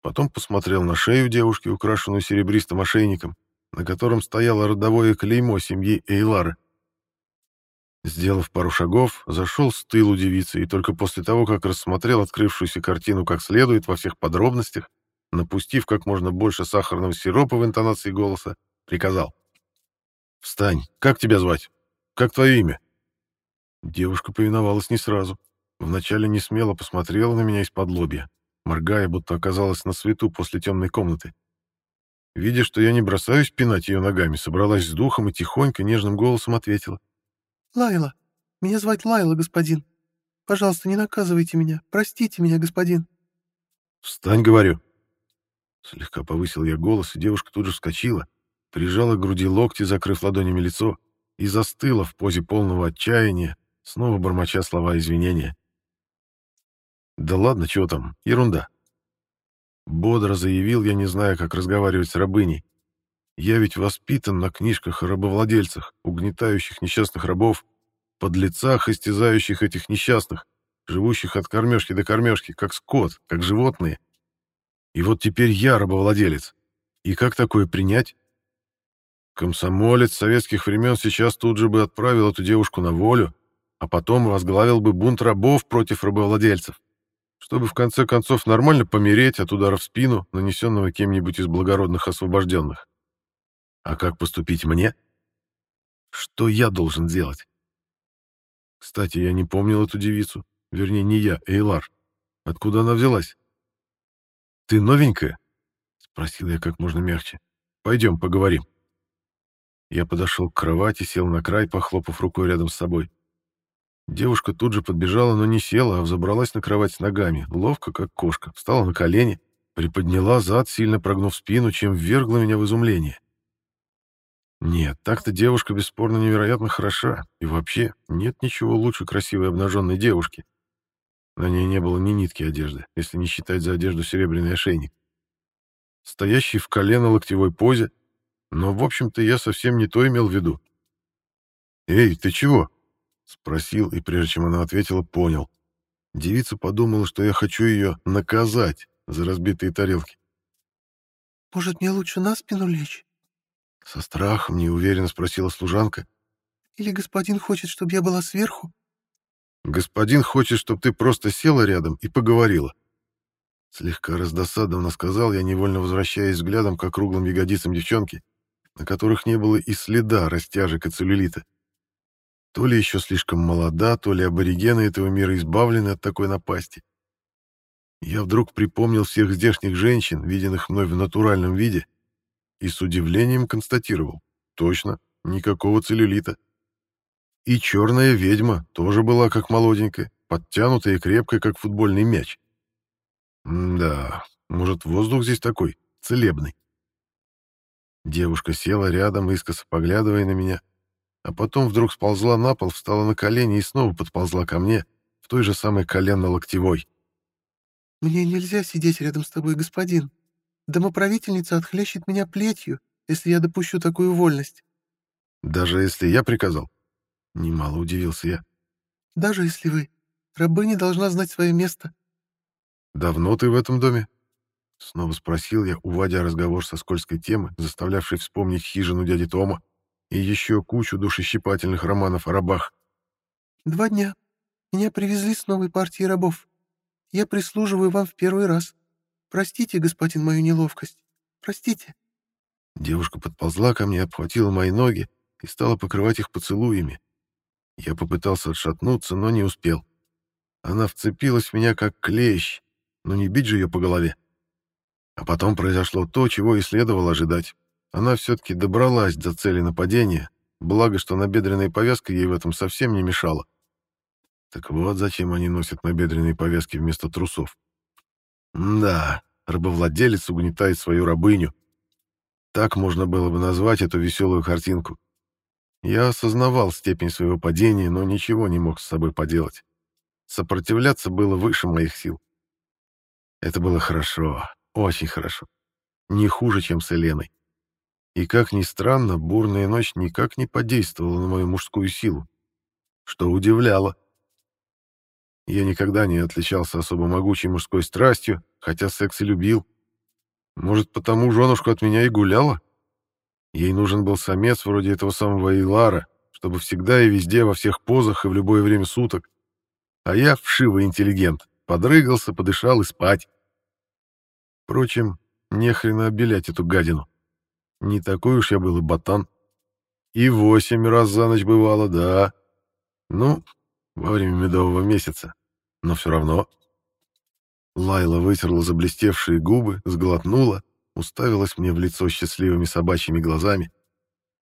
Потом посмотрел на шею девушки, украшенную серебристым ошейником, на котором стояло родовое клеймо семьи Эйлары. Сделав пару шагов, зашел с тылу девицы и только после того, как рассмотрел открывшуюся картину как следует во всех подробностях, напустив как можно больше сахарного сиропа в интонации голоса, приказал. «Встань! Как тебя звать? Как твое имя?» Девушка повиновалась не сразу. Вначале не смело посмотрела на меня из-под лобья, моргая, будто оказалась на свету после темной комнаты. Видя, что я не бросаюсь пинать ее ногами, собралась с духом и тихонько, нежным голосом ответила. «Лайла. Меня звать Лайла, господин. Пожалуйста, не наказывайте меня. Простите меня, господин». «Встань, говорю», Слегка повысил я голос, и девушка тут же вскочила, прижала к груди локти, закрыв ладонями лицо, и застыла в позе полного отчаяния, снова бормоча слова извинения. «Да ладно, чего там, ерунда». Бодро заявил я, не зная, как разговаривать с рабыней. Я ведь воспитан на книжках о рабовладельцах, угнетающих несчастных рабов, подлецах, истязающих этих несчастных, живущих от кормежки до кормежки, как скот, как животные. И вот теперь я рабовладелец. И как такое принять? Комсомолец советских времен сейчас тут же бы отправил эту девушку на волю, а потом возглавил бы бунт рабов против рабовладельцев, чтобы в конце концов нормально помереть от удара в спину, нанесенного кем-нибудь из благородных освобожденных. А как поступить мне? Что я должен делать? Кстати, я не помнил эту девицу. Вернее, не я, Эйлар. Откуда она взялась? «Ты новенькая?» — спросил я как можно мягче. «Пойдем, поговорим». Я подошел к кровати, сел на край, похлопав рукой рядом с собой. Девушка тут же подбежала, но не села, а взобралась на кровать с ногами, ловко, как кошка, встала на колени, приподняла зад, сильно прогнув спину, чем ввергла меня в изумление. Нет, так-то девушка бесспорно невероятно хороша, и вообще нет ничего лучше красивой обнаженной девушки. На ней не было ни нитки одежды, если не считать за одежду серебряный ошейник. Стоящий в колено локтевой позе, но, в общем-то, я совсем не то имел в виду. «Эй, ты чего?» — спросил, и прежде чем она ответила, понял. Девица подумала, что я хочу ее наказать за разбитые тарелки. «Может, мне лучше на спину лечь?» Со страхом неуверенно спросила служанка. «Или господин хочет, чтобы я была сверху?» Господин хочет, чтобы ты просто села рядом и поговорила. Слегка раздосадованно сказал я, невольно возвращаясь взглядом к округлым ягодицам девчонки, на которых не было и следа растяжек и целлюлита. То ли еще слишком молода, то ли аборигены этого мира избавлены от такой напасти. Я вдруг припомнил всех здешних женщин, виденных мной в натуральном виде, и с удивлением констатировал. Точно, никакого целлюлита. И черная ведьма тоже была как молоденькая, подтянутая и крепкая, как футбольный мяч. Да, может, воздух здесь такой, целебный. Девушка села рядом, искоса поглядывая на меня, а потом вдруг сползла на пол, встала на колени и снова подползла ко мне, в той же самой коленно-локтевой. «Мне нельзя сидеть рядом с тобой, господин. Домоправительница отхлещет меня плетью, если я допущу такую вольность». «Даже если я приказал?» Немало удивился я. «Даже если вы. Рабыня должна знать свое место». «Давно ты в этом доме?» Снова спросил я, уводя разговор со скользкой темы, заставлявшей вспомнить хижину дяди Тома и еще кучу душещипательных романов о рабах. «Два дня. Меня привезли с новой партией рабов. Я прислуживаю вам в первый раз. Простите, господин, мою неловкость. Простите». Девушка подползла ко мне, обхватила мои ноги и стала покрывать их поцелуями. Я попытался отшатнуться, но не успел. Она вцепилась в меня как клещ, но не бить же ее по голове. А потом произошло то, чего и следовало ожидать. Она все-таки добралась до цели нападения, благо, что набедренная повязка ей в этом совсем не мешала. Так вот зачем они носят набедренные повязки вместо трусов. Да, рабовладелец угнетает свою рабыню. Так можно было бы назвать эту веселую картинку. Я осознавал степень своего падения, но ничего не мог с собой поделать. Сопротивляться было выше моих сил. Это было хорошо, очень хорошо. Не хуже, чем с Еленой. И, как ни странно, бурная ночь никак не подействовала на мою мужскую силу, что удивляло. Я никогда не отличался особо могучей мужской страстью, хотя секс и любил. Может, потому женушку от меня и гуляла? Ей нужен был самец вроде этого самого Эйлара, чтобы всегда и везде, во всех позах и в любое время суток. А я вшивый интеллигент, подрыгался, подышал и спать. Впрочем, нехрена обелять эту гадину. Не такой уж я был и ботан. И восемь раз за ночь бывало, да. Ну, во время медового месяца. Но все равно. Лайла вытерла заблестевшие губы, сглотнула, уставилась мне в лицо счастливыми собачьими глазами.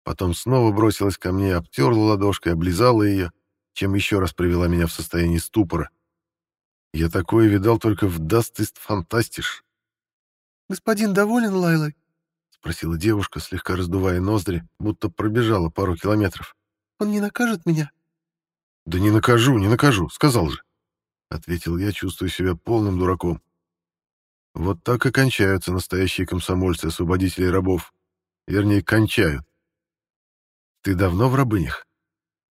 Потом снова бросилась ко мне, обтерла ладошкой, облизала ее, чем еще раз привела меня в состояние ступора. Я такое видал только в Дастист Фантастиш. «Господин доволен Лайлой?» — спросила девушка, слегка раздувая ноздри, будто пробежала пару километров. «Он не накажет меня?» «Да не накажу, не накажу, сказал же», — ответил я, чувствуя себя полным дураком. Вот так и кончаются настоящие комсомольцы-освободители рабов. Вернее, кончают. «Ты давно в рабынях?»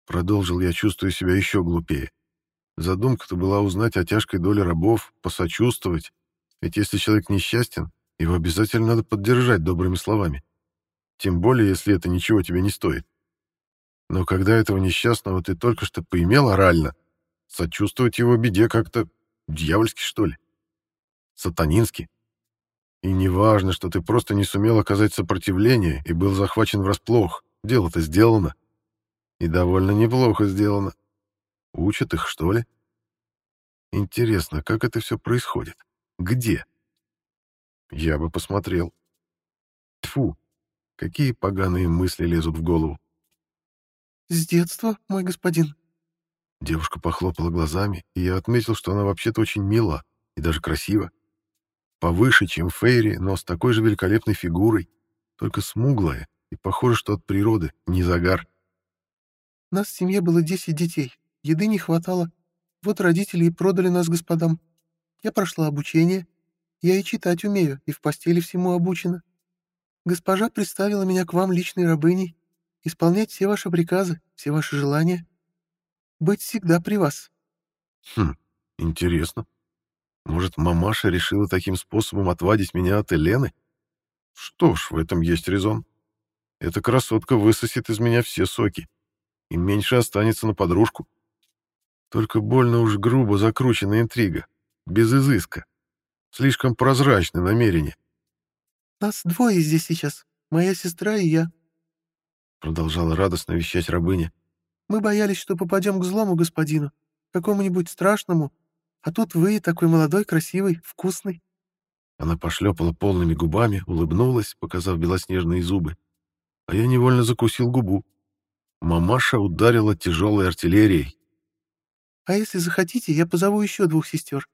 Продолжил я, чувствуя себя еще глупее. Задумка-то была узнать о тяжкой доле рабов, посочувствовать. Ведь если человек несчастен, его обязательно надо поддержать добрыми словами. Тем более, если это ничего тебе не стоит. Но когда этого несчастного ты только что поимел орально, сочувствовать его беде как-то дьявольски, что ли. Сатанински. И не важно, что ты просто не сумел оказать сопротивление и был захвачен врасплох. Дело-то сделано. И довольно неплохо сделано. Учат их, что ли? Интересно, как это все происходит? Где? Я бы посмотрел. Тфу, какие поганые мысли лезут в голову. «С детства, мой господин». Девушка похлопала глазами, и я отметил, что она вообще-то очень мила и даже красива. Повыше, чем Фейри, но с такой же великолепной фигурой, только смуглая, и похоже, что от природы, не загар. «Нас в семье было десять детей, еды не хватало. Вот родители и продали нас господам. Я прошла обучение, я и читать умею, и в постели всему обучена. Госпожа представила меня к вам личной рабыней, исполнять все ваши приказы, все ваши желания. Быть всегда при вас. Хм, интересно. Может, мамаша решила таким способом отвадить меня от Елены? Что ж, в этом есть резон. Эта красотка высосет из меня все соки, и меньше останется на подружку. Только больно уж грубо закрученная интрига, без изыска. Слишком прозрачное намерение. «Нас двое здесь сейчас, моя сестра и я», — продолжала радостно вещать рабыня. «Мы боялись, что попадем к злому господину, какому-нибудь страшному, а тут вы такой молодой, красивый, вкусный». Она пошлепала полными губами, улыбнулась, показав белоснежные зубы. А я невольно закусил губу. Мамаша ударила тяжелой артиллерией. «А если захотите, я позову еще двух сестер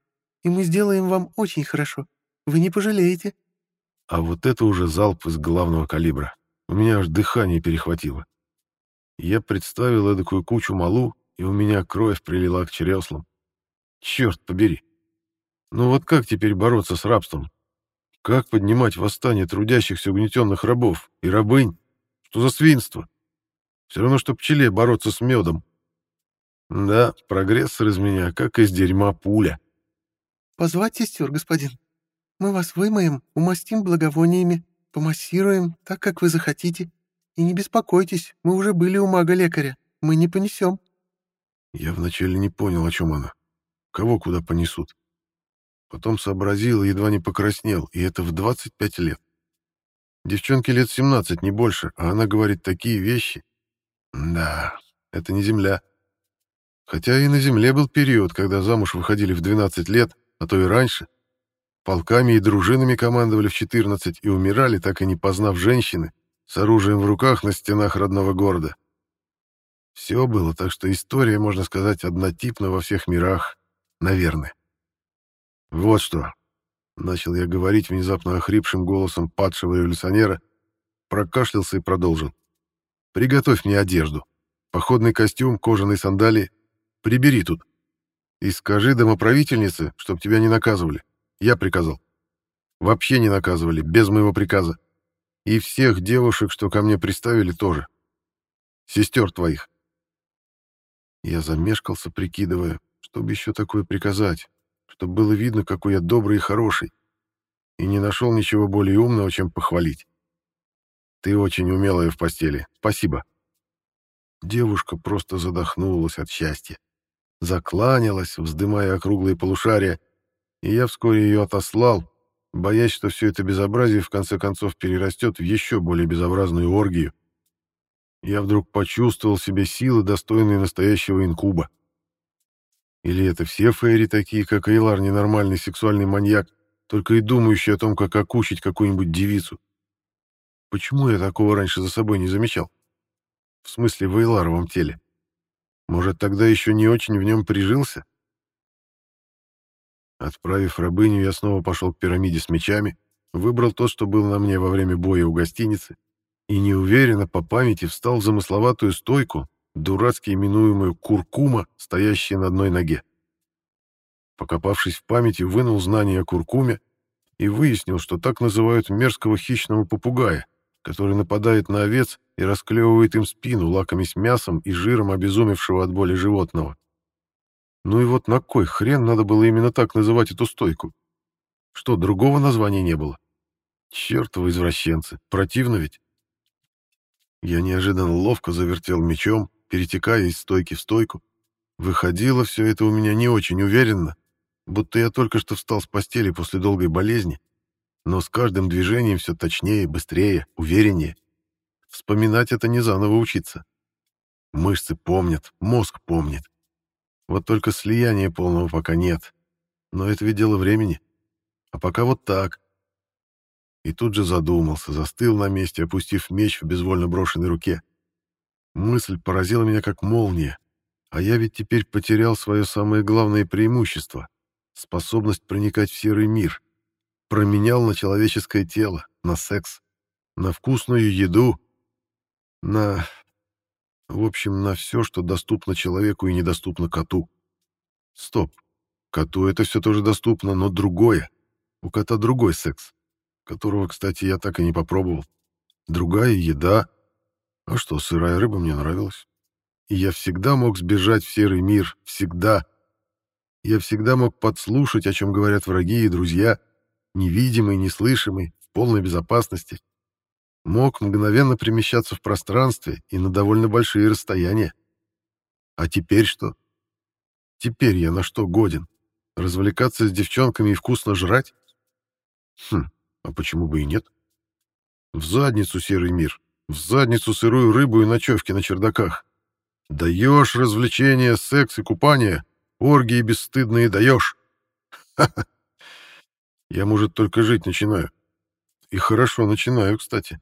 и мы сделаем вам очень хорошо. Вы не пожалеете». А вот это уже залп из главного калибра. У меня аж дыхание перехватило. Я представил эдакую кучу малу, и у меня кровь прилила к череслам. Черт побери. Ну вот как теперь бороться с рабством? Как поднимать восстание трудящихся угнетенных рабов и рабынь? Что за свинство? Все равно, что пчеле бороться с медом. Да, прогрессор из меня, как из дерьма пуля. «Позвать сестер, господин? Мы вас вымоем, умастим благовониями, помассируем, так, как вы захотите. И не беспокойтесь, мы уже были у мага-лекаря, мы не понесем». Я вначале не понял, о чем она. Кого куда понесут. Потом сообразил и едва не покраснел, и это в 25 лет. Девчонке лет 17, не больше, а она говорит такие вещи. Да, это не земля. Хотя и на земле был период, когда замуж выходили в 12 лет, а то и раньше. Полками и дружинами командовали в 14 и умирали, так и не познав женщины, с оружием в руках на стенах родного города. Все было, так что история, можно сказать, однотипна во всех мирах, наверное. Вот что, начал я говорить внезапно охрипшим голосом падшего революционера, прокашлялся и продолжил. Приготовь мне одежду. Походный костюм, кожаные сандалии. Прибери тут. И скажи домоправительнице, чтоб тебя не наказывали. Я приказал. Вообще не наказывали, без моего приказа. И всех девушек, что ко мне приставили, тоже. Сестер твоих. Я замешкался, прикидывая, чтобы еще такое приказать, чтобы было видно, какой я добрый и хороший, и не нашел ничего более умного, чем похвалить. Ты очень умелая в постели. Спасибо. Девушка просто задохнулась от счастья. Закланялась, вздымая округлые полушария, и я вскоре ее отослал, боясь, что все это безобразие в конце концов перерастет в еще более безобразную оргию я вдруг почувствовал себе силы, достойные настоящего инкуба. Или это все фейри такие, как Эйлар, ненормальный сексуальный маньяк, только и думающий о том, как окучить какую-нибудь девицу? Почему я такого раньше за собой не замечал? В смысле, в Эйларовом теле. Может, тогда еще не очень в нем прижился? Отправив рабыню, я снова пошел к пирамиде с мечами, выбрал тот, что был на мне во время боя у гостиницы, и неуверенно по памяти встал в замысловатую стойку, дурацки именуемую куркума, стоящая на одной ноге. Покопавшись в памяти, вынул знания о куркуме и выяснил, что так называют мерзкого хищного попугая, который нападает на овец и расклевывает им спину, лакомясь мясом и жиром обезумевшего от боли животного. Ну и вот на кой хрен надо было именно так называть эту стойку? Что, другого названия не было? Чёртовы извращенцы, противно ведь. Я неожиданно ловко завертел мечом, перетекая из стойки в стойку. Выходило все это у меня не очень уверенно, будто я только что встал с постели после долгой болезни, но с каждым движением все точнее, быстрее, увереннее. Вспоминать это не заново учиться. Мышцы помнят, мозг помнит. Вот только слияния полного пока нет. Но это ведь дело времени. А пока вот так и тут же задумался, застыл на месте, опустив меч в безвольно брошенной руке. Мысль поразила меня как молния, а я ведь теперь потерял свое самое главное преимущество — способность проникать в серый мир. Променял на человеческое тело, на секс, на вкусную еду, на... В общем, на все, что доступно человеку и недоступно коту. Стоп. Коту это все тоже доступно, но другое. У кота другой секс которого, кстати, я так и не попробовал. Другая еда. А что, сырая рыба мне нравилась. И я всегда мог сбежать в серый мир. Всегда. Я всегда мог подслушать, о чем говорят враги и друзья, невидимый, неслышимый, в полной безопасности. Мог мгновенно перемещаться в пространстве и на довольно большие расстояния. А теперь что? Теперь я на что годен? Развлекаться с девчонками и вкусно жрать? Хм, а почему бы и нет? В задницу серый мир, в задницу сырую рыбу и ночевки на чердаках. Даешь развлечения, секс и купание, оргии бесстыдные даешь. Ха-ха. Я, может, только жить начинаю. И хорошо начинаю, кстати.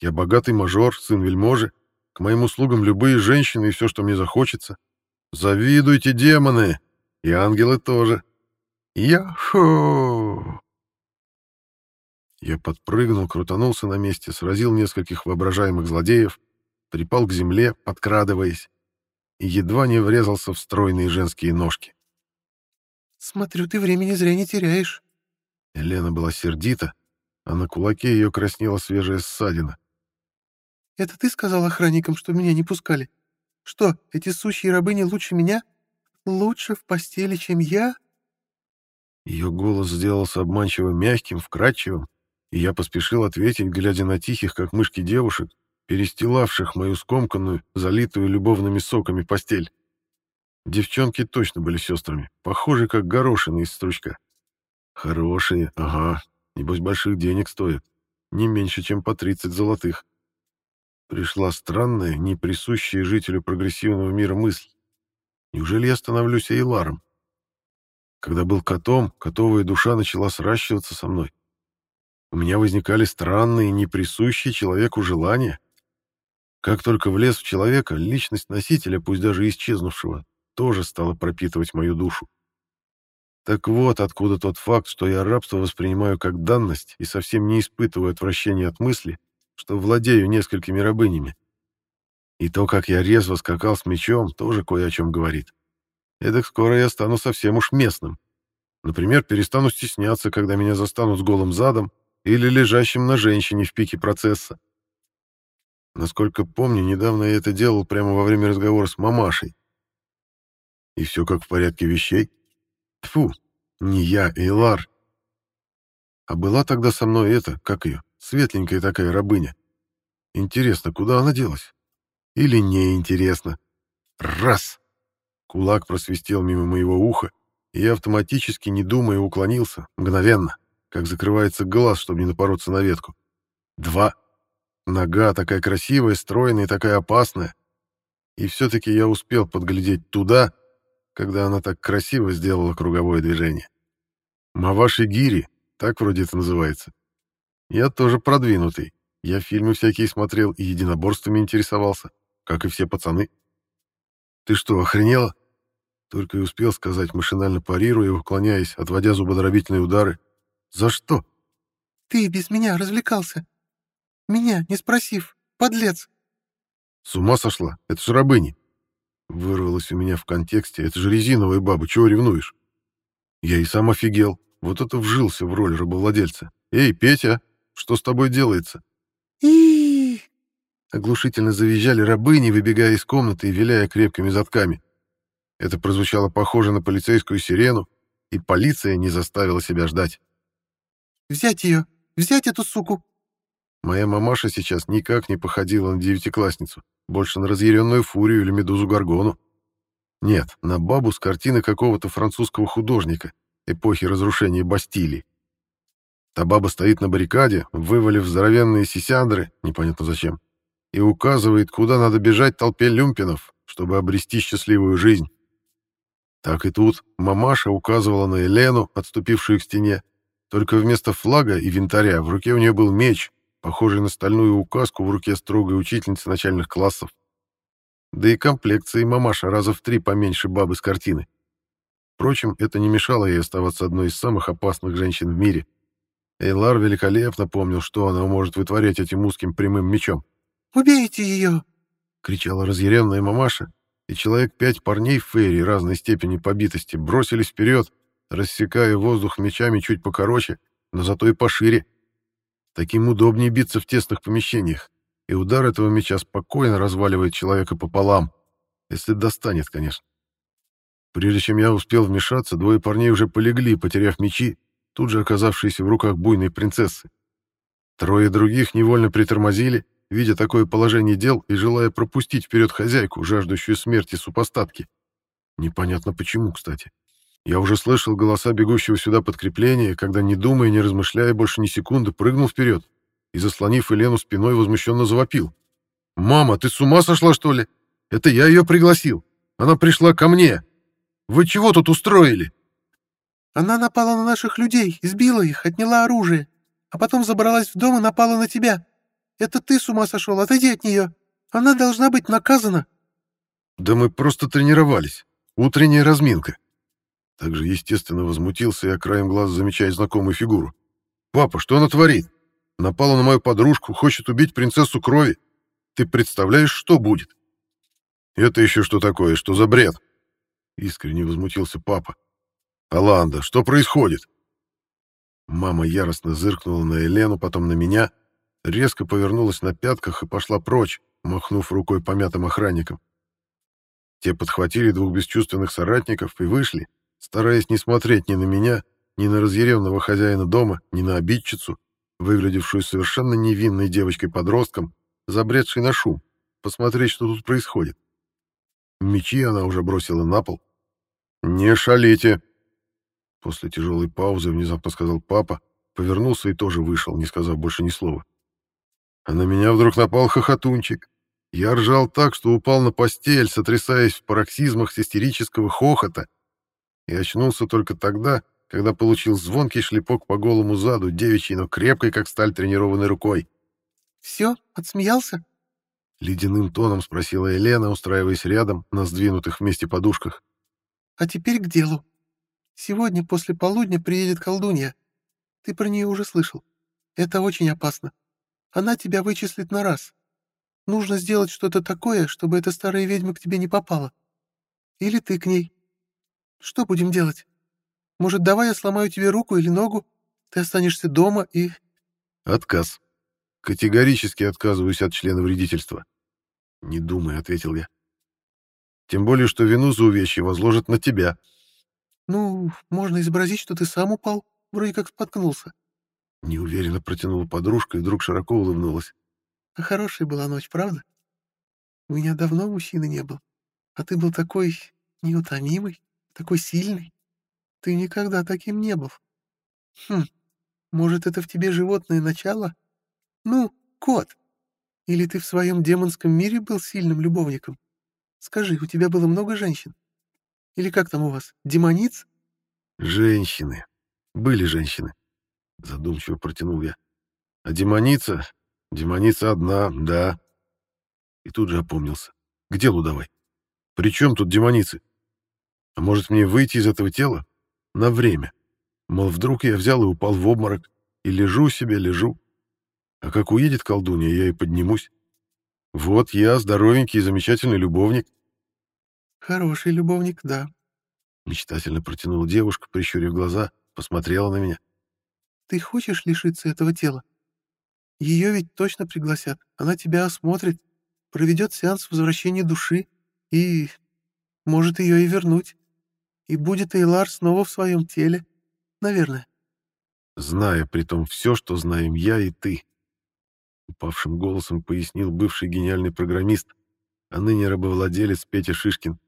Я богатый мажор, сын вельможи. К моим услугам любые женщины и все, что мне захочется. Завидуйте, демоны! И ангелы тоже. Яху! Я подпрыгнул, крутанулся на месте, сразил нескольких воображаемых злодеев, припал к земле, подкрадываясь, и едва не врезался в стройные женские ножки. «Смотрю, ты времени зря не теряешь». Елена была сердита, а на кулаке ее краснела свежая ссадина. «Это ты сказал охранникам, что меня не пускали? Что, эти сущие рабыни лучше меня? Лучше в постели, чем я?» Ее голос сделался обманчиво мягким, вкрадчивым, и я поспешил ответить, глядя на тихих, как мышки девушек, перестилавших мою скомканную, залитую любовными соками постель. Девчонки точно были сестрами, похожи, как горошины из стручка. Хорошие, ага, небось больших денег стоят. не меньше, чем по 30 золотых. Пришла странная, не присущая жителю прогрессивного мира мысль. Неужели я становлюсь Эйларом? Когда был котом, котовая душа начала сращиваться со мной. У меня возникали странные, не присущие человеку желания. Как только влез в человека, личность носителя, пусть даже исчезнувшего, тоже стала пропитывать мою душу. Так вот, откуда тот факт, что я рабство воспринимаю как данность и совсем не испытываю отвращения от мысли, что владею несколькими рабынями. И то, как я резво скакал с мечом, тоже кое о чем говорит. Эдак скоро я стану совсем уж местным. Например, перестану стесняться, когда меня застанут с голым задом или лежащим на женщине в пике процесса. Насколько помню, недавно я это делал прямо во время разговора с мамашей. И все как в порядке вещей. Тфу, не я, Эйлар. А была тогда со мной эта, как ее, светленькая такая рабыня. Интересно, куда она делась? Или неинтересно? Раз! Кулак просвистел мимо моего уха, и я автоматически, не думая, уклонился, мгновенно, как закрывается глаз, чтобы не напороться на ветку. Два. Нога такая красивая, стройная такая опасная. И все-таки я успел подглядеть туда, когда она так красиво сделала круговое движение. Маваши Гири, так вроде это называется. Я тоже продвинутый. Я фильмы всякие смотрел и единоборствами интересовался, как и все пацаны. Ты что, охренела? Только и успел сказать, машинально парируя уклоняясь, отводя зубодробительные удары. За что? Ты без меня развлекался. Меня, не спросив. Подлец. С ума сошла? Это ж рабыни. Вырвалось у меня в контексте. Это же резиновая баба, чего ревнуешь? Я и сам офигел. Вот это вжился в роль рабовладельца. Эй, Петя, что с тобой делается? и Оглушительно завизжали рабыни, выбегая из комнаты и виляя крепкими затками. Это прозвучало похоже на полицейскую сирену, и полиция не заставила себя ждать. «Взять ее! Взять эту суку!» Моя мамаша сейчас никак не походила на девятиклассницу, больше на разъяренную фурию или медузу Гаргону. Нет, на бабу с картины какого-то французского художника эпохи разрушения Бастилии. Та баба стоит на баррикаде, вывалив здоровенные сисяндры, непонятно зачем, и указывает, куда надо бежать толпе люмпинов, чтобы обрести счастливую жизнь. Так и тут мамаша указывала на Елену, отступившую к стене, только вместо флага и винтаря в руке у нее был меч, похожий на стальную указку в руке строгой учительницы начальных классов. Да и комплекции мамаша раза в три поменьше бабы с картины. Впрочем, это не мешало ей оставаться одной из самых опасных женщин в мире. Эйлар великолепно помнил, что она может вытворять этим узким прямым мечом. «Убейте ее!» — кричала разъяренная мамаша, и человек пять парней в фейре разной степени побитости бросились вперед, рассекая воздух мечами чуть покороче, но зато и пошире. Таким удобнее биться в тесных помещениях, и удар этого меча спокойно разваливает человека пополам, если достанет, конечно. Прежде чем я успел вмешаться, двое парней уже полегли, потеряв мечи, тут же оказавшиеся в руках буйной принцессы. Трое других невольно притормозили, видя такое положение дел и желая пропустить вперед хозяйку, жаждущую смерти супостатки. Непонятно почему, кстати. Я уже слышал голоса бегущего сюда подкрепления, когда, не думая, не размышляя больше ни секунды, прыгнул вперед и, заслонив Елену спиной, возмущенно завопил. «Мама, ты с ума сошла, что ли? Это я ее пригласил. Она пришла ко мне. Вы чего тут устроили?» «Она напала на наших людей, избила их, отняла оружие, а потом забралась в дом и напала на тебя. Это ты с ума сошел, отойди от нее. Она должна быть наказана». «Да мы просто тренировались. Утренняя разминка». Также, естественно, возмутился я краем глаза, замечая знакомую фигуру. «Папа, что она творит? Напала на мою подружку, хочет убить принцессу крови. Ты представляешь, что будет?» «Это еще что такое? Что за бред?» Искренне возмутился папа. «Аланда, что происходит?» Мама яростно зыркнула на Елену, потом на меня, резко повернулась на пятках и пошла прочь, махнув рукой помятым охранникам. Те подхватили двух бесчувственных соратников и вышли, стараясь не смотреть ни на меня, ни на разъяренного хозяина дома, ни на обидчицу, выглядевшую совершенно невинной девочкой-подростком, забредшей на шум, посмотреть, что тут происходит. Мечи она уже бросила на пол. «Не шалите!» После тяжелой паузы внезапно сказал папа повернулся и тоже вышел, не сказав больше ни слова. А на меня вдруг напал хохотунчик. Я ржал так, что упал на постель, сотрясаясь в пароксизмах истерического хохота, и очнулся только тогда, когда получил звонкий шлепок по голому заду, девичьей, но крепкой, как сталь, тренированной рукой. «Все, отсмеялся?» Ледяным тоном спросила Елена, устраиваясь рядом на сдвинутых вместе подушках. «А теперь к делу. Сегодня после полудня приедет колдунья. Ты про нее уже слышал. Это очень опасно. Она тебя вычислит на раз. Нужно сделать что-то такое, чтобы эта старая ведьма к тебе не попала. Или ты к ней. Что будем делать? Может, давай я сломаю тебе руку или ногу? Ты останешься дома и...» «Отказ. Категорически отказываюсь от члена вредительства». «Не думай», — ответил я. «Тем более, что вину за увечье возложат на тебя». «Ну, можно изобразить, что ты сам упал, вроде как споткнулся». Неуверенно протянула подружка и вдруг широко улыбнулась. «А хорошая была ночь, правда? У меня давно мужчины не был, а ты был такой неутомимый, такой сильный. Ты никогда таким не был. Хм, может, это в тебе животное начало? Ну, кот. Или ты в своем демонском мире был сильным любовником? Скажи, у тебя было много женщин? Или как там у вас, демониц? Женщины. Были женщины. Задумчиво протянул я. А демоница? Демоница одна, да. И тут же опомнился. К делу давай. При чем тут демоницы? А может мне выйти из этого тела? На время. Мол, вдруг я взял и упал в обморок, и лежу себе, лежу. А как уедет колдунья, я и поднимусь. Вот я, здоровенький и замечательный любовник. Хороший любовник, да. Мечтательно протянула девушка, прищурив глаза, посмотрела на меня. Ты хочешь лишиться этого тела? Ее ведь точно пригласят. Она тебя осмотрит, проведет сеанс возвращения души и... может ее и вернуть. И будет Эйлар снова в своем теле. Наверное. Зная при том все, что знаем я и ты. Упавшим голосом пояснил бывший гениальный программист, а ныне рабовладелец Петя Шишкин.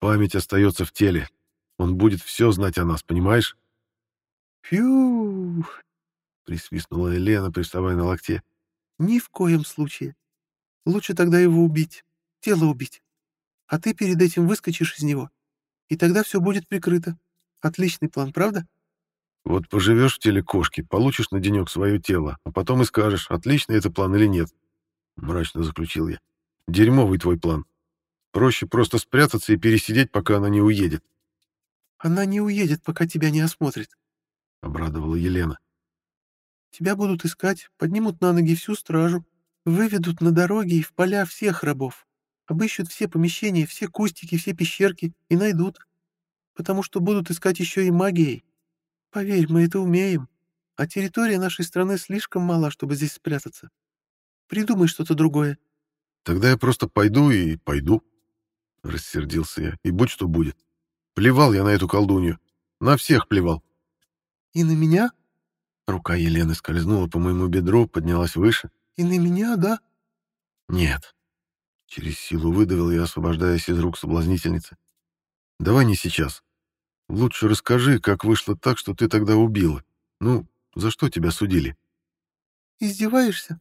Память остается в теле. Он будет все знать о нас, понимаешь? Фью! Присвистнула Елена, приставая на локте. Ни в коем случае. Лучше тогда его убить, тело убить. А ты перед этим выскочишь из него и тогда все будет прикрыто. Отличный план, правда? Вот поживешь в теле кошки, получишь на денек свое тело, а потом и скажешь, отличный это план или нет. Мрачно заключил я. Дерьмовый твой план. Проще просто спрятаться и пересидеть, пока она не уедет. Она не уедет, пока тебя не осмотрит. Обрадовала Елена. Тебя будут искать, поднимут на ноги всю стражу, выведут на дороги и в поля всех рабов. Обыщут все помещения, все кустики, все пещерки и найдут. Потому что будут искать еще и магией. Поверь, мы это умеем. А территория нашей страны слишком мала, чтобы здесь спрятаться. Придумай что-то другое. Тогда я просто пойду и пойду. Рассердился я. И будь что будет. Плевал я на эту колдунью. На всех плевал. И на меня? Рука Елены скользнула по моему бедру, поднялась выше. И на меня, да? Нет. Через силу выдавил я, освобождаясь из рук соблазнительницы. «Давай не сейчас. Лучше расскажи, как вышло так, что ты тогда убила. Ну, за что тебя судили?» «Издеваешься?»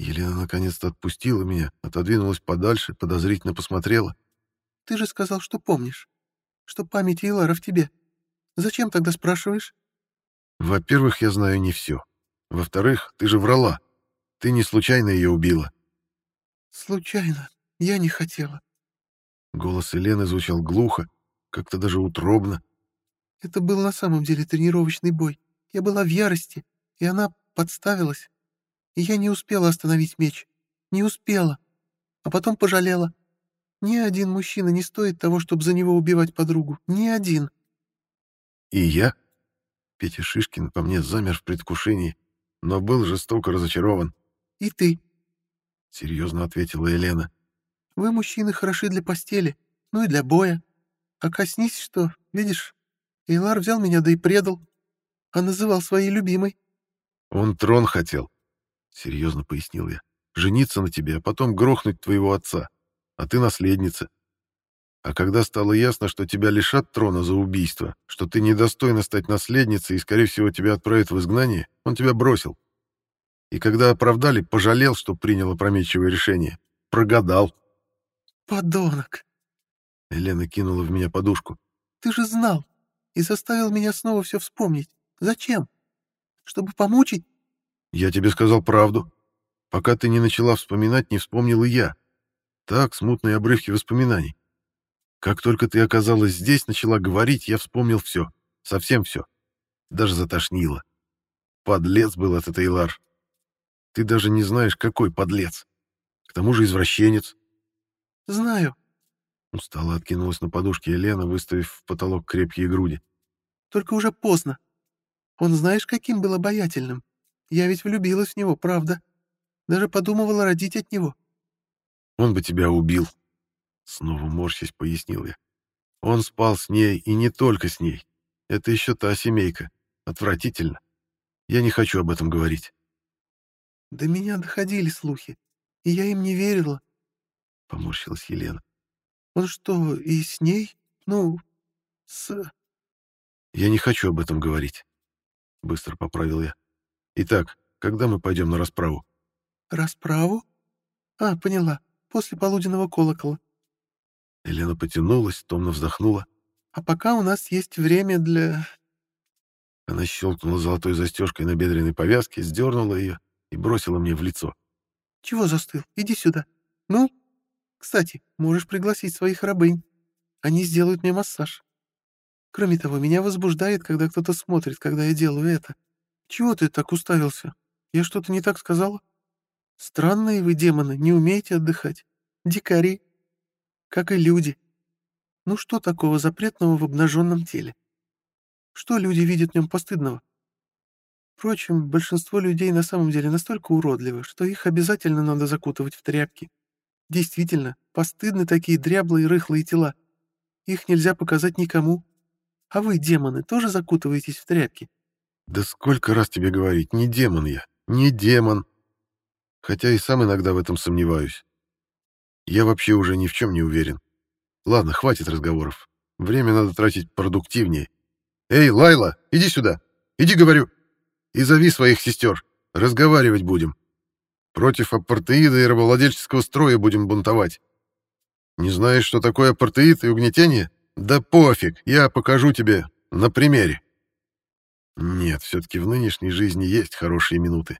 Елена наконец-то отпустила меня, отодвинулась подальше, подозрительно посмотрела. «Ты же сказал, что помнишь, что память Илара в тебе. Зачем тогда спрашиваешь?» «Во-первых, я знаю не все. Во-вторых, ты же врала. Ты не случайно ее убила. «Случайно. Я не хотела». Голос Елены звучал глухо, как-то даже утробно. «Это был на самом деле тренировочный бой. Я была в ярости, и она подставилась. И я не успела остановить меч. Не успела. А потом пожалела. Ни один мужчина не стоит того, чтобы за него убивать подругу. Ни один». «И я?» Петя Шишкин по мне замер в предвкушении, но был жестоко разочарован. «И ты серьезно ответила Елена. Вы, мужчины, хороши для постели, ну и для боя. А коснись что, видишь, Эйлар взял меня да и предал, а называл своей любимой. Он трон хотел, серьезно пояснил я. Жениться на тебе, а потом грохнуть твоего отца. А ты наследница. А когда стало ясно, что тебя лишат трона за убийство, что ты недостойна стать наследницей и, скорее всего, тебя отправят в изгнание, он тебя бросил. И когда оправдали, пожалел, что принял опрометчивое решение. Прогадал. «Подонок!» Елена кинула в меня подушку. «Ты же знал и заставил меня снова все вспомнить. Зачем? Чтобы помучить?» «Я тебе сказал правду. Пока ты не начала вспоминать, не вспомнил и я. Так, смутные обрывки воспоминаний. Как только ты оказалась здесь, начала говорить, я вспомнил все. Совсем все. Даже затошнило. Подлец был этот Эйлар. Ты даже не знаешь, какой подлец. К тому же извращенец. Знаю. Устало откинулась на подушке Елена, выставив в потолок крепкие груди. Только уже поздно. Он знаешь, каким был обаятельным. Я ведь влюбилась в него, правда. Даже подумывала родить от него. Он бы тебя убил, Снова морщись, пояснил я. Он спал с ней, и не только с ней. Это еще та семейка. Отвратительно. Я не хочу об этом говорить. До меня доходили слухи, и я им не верила. Поморщилась Елена. Он что, и с ней? Ну, с... Я не хочу об этом говорить. Быстро поправил я. Итак, когда мы пойдем на расправу? Расправу? А, поняла. После полуденного колокола. Елена потянулась, томно вздохнула. «А пока у нас есть время для...» Она щелкнула золотой застежкой на бедренной повязке, сдернула ее и бросила мне в лицо. «Чего застыл? Иди сюда. Ну, кстати, можешь пригласить своих рабынь. Они сделают мне массаж. Кроме того, меня возбуждает, когда кто-то смотрит, когда я делаю это. Чего ты так уставился? Я что-то не так сказала? Странные вы, демоны, не умеете отдыхать. Дикари как и люди. Ну что такого запретного в обнаженном теле? Что люди видят в нем постыдного? Впрочем, большинство людей на самом деле настолько уродливы, что их обязательно надо закутывать в тряпки. Действительно, постыдны такие дряблые рыхлые тела. Их нельзя показать никому. А вы, демоны, тоже закутываетесь в тряпки? Да сколько раз тебе говорить, не демон я, не демон. Хотя и сам иногда в этом сомневаюсь. Я вообще уже ни в чем не уверен. Ладно, хватит разговоров. Время надо тратить продуктивнее. Эй, Лайла, иди сюда. Иди, говорю. И зови своих сестер. Разговаривать будем. Против апартеида и рабовладельческого строя будем бунтовать. Не знаешь, что такое апартеид и угнетение? Да пофиг, я покажу тебе на примере. Нет, все-таки в нынешней жизни есть хорошие минуты.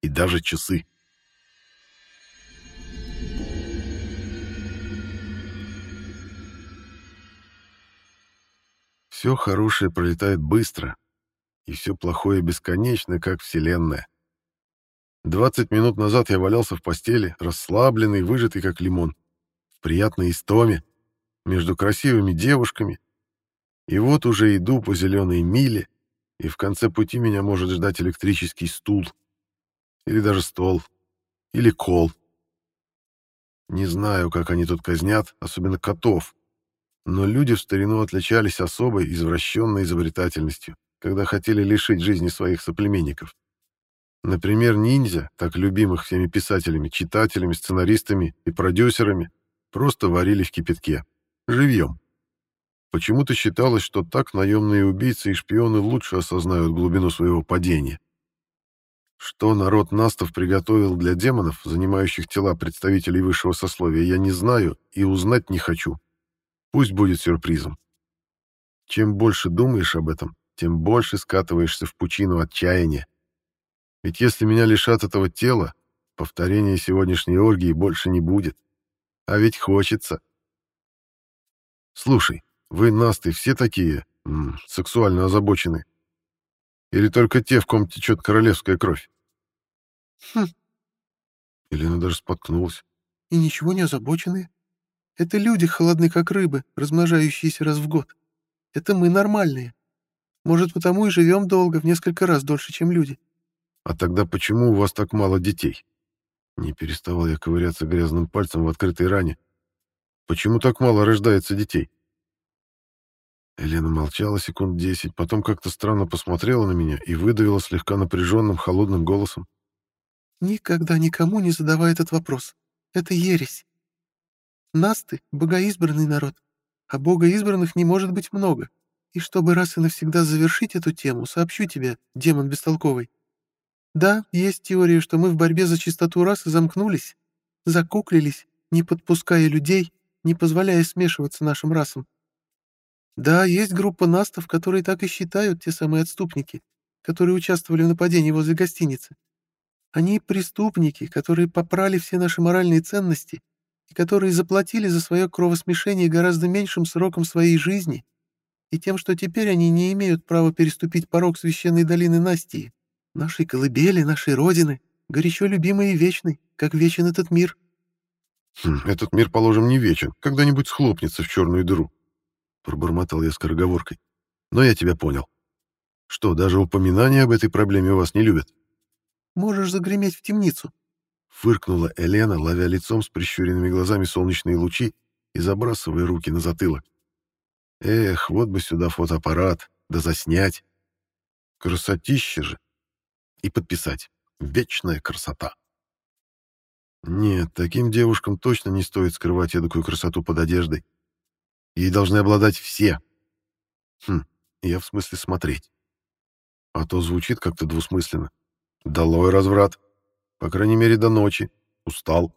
И даже часы. Все хорошее пролетает быстро, и все плохое бесконечно, как Вселенная. Двадцать минут назад я валялся в постели, расслабленный, выжатый, как лимон, в приятной истоме, между красивыми девушками. И вот уже иду по зеленой миле, и в конце пути меня может ждать электрический стул. Или даже стол. Или кол. Не знаю, как они тут казнят, особенно котов. Но люди в старину отличались особой извращенной изобретательностью, когда хотели лишить жизни своих соплеменников. Например, ниндзя, так любимых всеми писателями, читателями, сценаристами и продюсерами, просто варили в кипятке. Живьем. Почему-то считалось, что так наемные убийцы и шпионы лучше осознают глубину своего падения. Что народ Настов приготовил для демонов, занимающих тела представителей высшего сословия, я не знаю и узнать не хочу. Пусть будет сюрпризом. Чем больше думаешь об этом, тем больше скатываешься в пучину отчаяния. Ведь если меня лишат этого тела, повторения сегодняшней оргии больше не будет. А ведь хочется. Слушай, вы, насты, все такие м, сексуально озабочены? Или только те, в ком течет королевская кровь? Хм. Елена даже споткнулась. И ничего не озабоченные. Это люди холодны, как рыбы, размножающиеся раз в год. Это мы нормальные. Может, потому и живем долго, в несколько раз дольше, чем люди. А тогда почему у вас так мало детей? Не переставал я ковыряться грязным пальцем в открытой ране. Почему так мало рождается детей? Елена молчала секунд десять, потом как-то странно посмотрела на меня и выдавила слегка напряженным, холодным голосом. «Никогда никому не задавай этот вопрос. Это ересь. Насты — богоизбранный народ. а Бога избранных не может быть много. И чтобы раз и навсегда завершить эту тему, сообщу тебе, демон бестолковый. Да, есть теория, что мы в борьбе за чистоту расы замкнулись, закуклились, не подпуская людей, не позволяя смешиваться нашим расам. Да, есть группа настов, которые так и считают, те самые отступники, которые участвовали в нападении возле гостиницы. Они преступники, которые попрали все наши моральные ценности и которые заплатили за свое кровосмешение гораздо меньшим сроком своей жизни и тем, что теперь они не имеют права переступить порог священной долины Настии, нашей колыбели, нашей родины, горячо любимой и вечной, как вечен этот мир. Хм, «Этот мир, положим, не вечен, когда-нибудь схлопнется в черную дыру», — пробормотал я скороговоркой. «Но я тебя понял. Что, даже упоминания об этой проблеме у вас не любят?» «Можешь загреметь в темницу», — фыркнула Елена, ловя лицом с прищуренными глазами солнечные лучи и забрасывая руки на затылок. «Эх, вот бы сюда фотоаппарат, да заснять. Красотища же! И подписать. Вечная красота!» Нет, таким девушкам точно не стоит скрывать эдакую красоту под одеждой. Ей должны обладать все. Хм, я в смысле смотреть. А то звучит как-то двусмысленно. Долой разврат. По крайней мере, до ночи. Устал.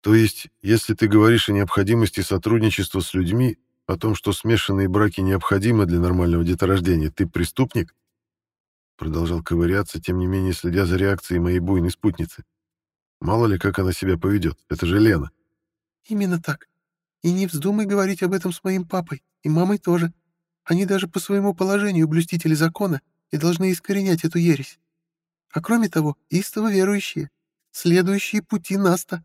То есть, если ты говоришь о необходимости сотрудничества с людьми, о том, что смешанные браки необходимы для нормального деторождения, ты преступник? Продолжал ковыряться, тем не менее следя за реакцией моей буйной спутницы. Мало ли, как она себя поведет. Это же Лена. Именно так. И не вздумай говорить об этом с моим папой, и мамой тоже. Они даже по своему положению блюстители закона и должны искоренять эту ересь. А кроме того, истово верующие, следующие пути Наста.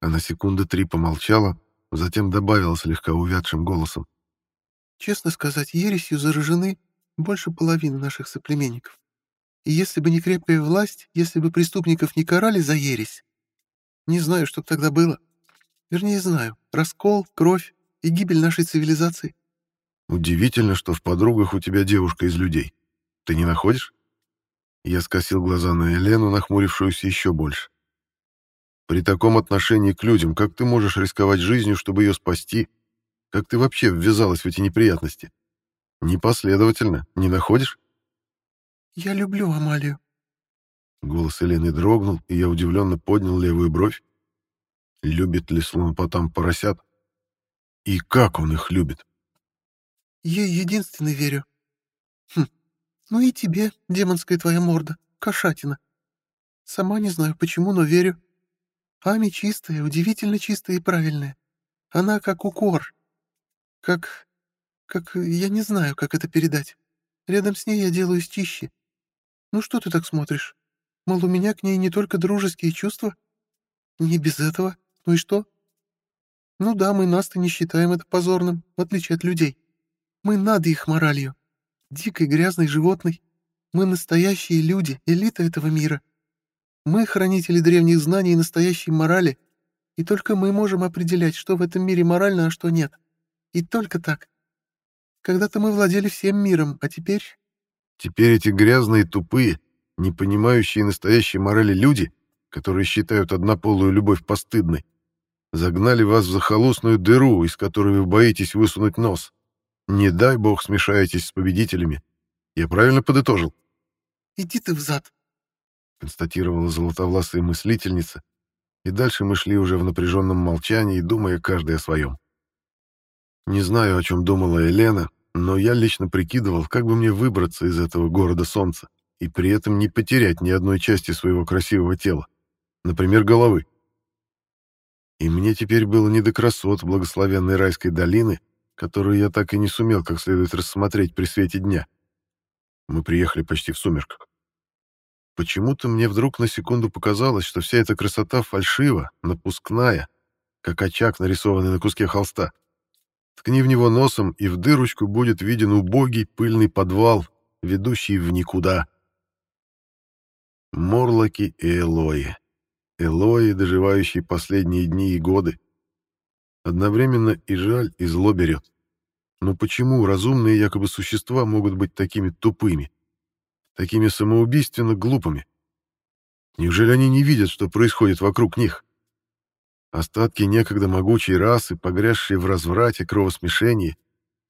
Она секунды три помолчала, затем добавила слегка увядшим голосом. Честно сказать, ересью заражены больше половины наших соплеменников. И если бы не крепкая власть, если бы преступников не карали за ересь, не знаю, что тогда было. Вернее, знаю. Раскол, кровь и гибель нашей цивилизации. Удивительно, что в подругах у тебя девушка из людей. Ты не находишь? Я скосил глаза на Елену, нахмурившуюся еще больше. При таком отношении к людям, как ты можешь рисковать жизнью, чтобы ее спасти? Как ты вообще ввязалась в эти неприятности? Непоследовательно, не находишь? «Я люблю Амалию». Голос Елены дрогнул, и я удивленно поднял левую бровь. Любит ли слонопотам поросят? И как он их любит? Ей единственной верю. Хм, ну и тебе, демонская твоя морда, кошатина. Сама не знаю почему, но верю. Ами чистая, удивительно чистая и правильная. Она как укор. Как... как... я не знаю, как это передать. Рядом с ней я делаюсь чище. Ну что ты так смотришь? Мол, у меня к ней не только дружеские чувства? Не без этого. Ну и что? Ну да, мы нас-то не считаем это позорным, в отличие от людей. Мы над их моралью. Дикой, грязной, животной. Мы настоящие люди, элита этого мира. Мы хранители древних знаний и настоящей морали, и только мы можем определять, что в этом мире морально, а что нет. И только так. Когда-то мы владели всем миром, а теперь Теперь эти грязные, тупые, не понимающие настоящей морали люди, которые считают однополую любовь постыдной, загнали вас в захолустную дыру, из которой вы боитесь высунуть нос. Не дай бог смешаетесь с победителями. Я правильно подытожил? «Иди ты взад», — констатировала золотовласая мыслительница, и дальше мы шли уже в напряженном молчании, думая каждый о своем. Не знаю, о чем думала Елена, но я лично прикидывал, как бы мне выбраться из этого города солнца и при этом не потерять ни одной части своего красивого тела, например, головы. И мне теперь было не до красот благословенной райской долины, которую я так и не сумел как следует рассмотреть при свете дня. Мы приехали почти в сумерках. Почему-то мне вдруг на секунду показалось, что вся эта красота фальшива, напускная, как очаг, нарисованный на куске холста. Ткни в него носом, и в дырочку будет виден убогий пыльный подвал, ведущий в никуда. Морлоки и Элои. Элои, доживающие последние дни и годы. Одновременно и жаль, и зло берет. Но почему разумные якобы существа могут быть такими тупыми? Такими самоубийственно глупыми? Неужели они не видят, что происходит вокруг них? Остатки некогда могучей расы, погрязшие в разврате, кровосмешении,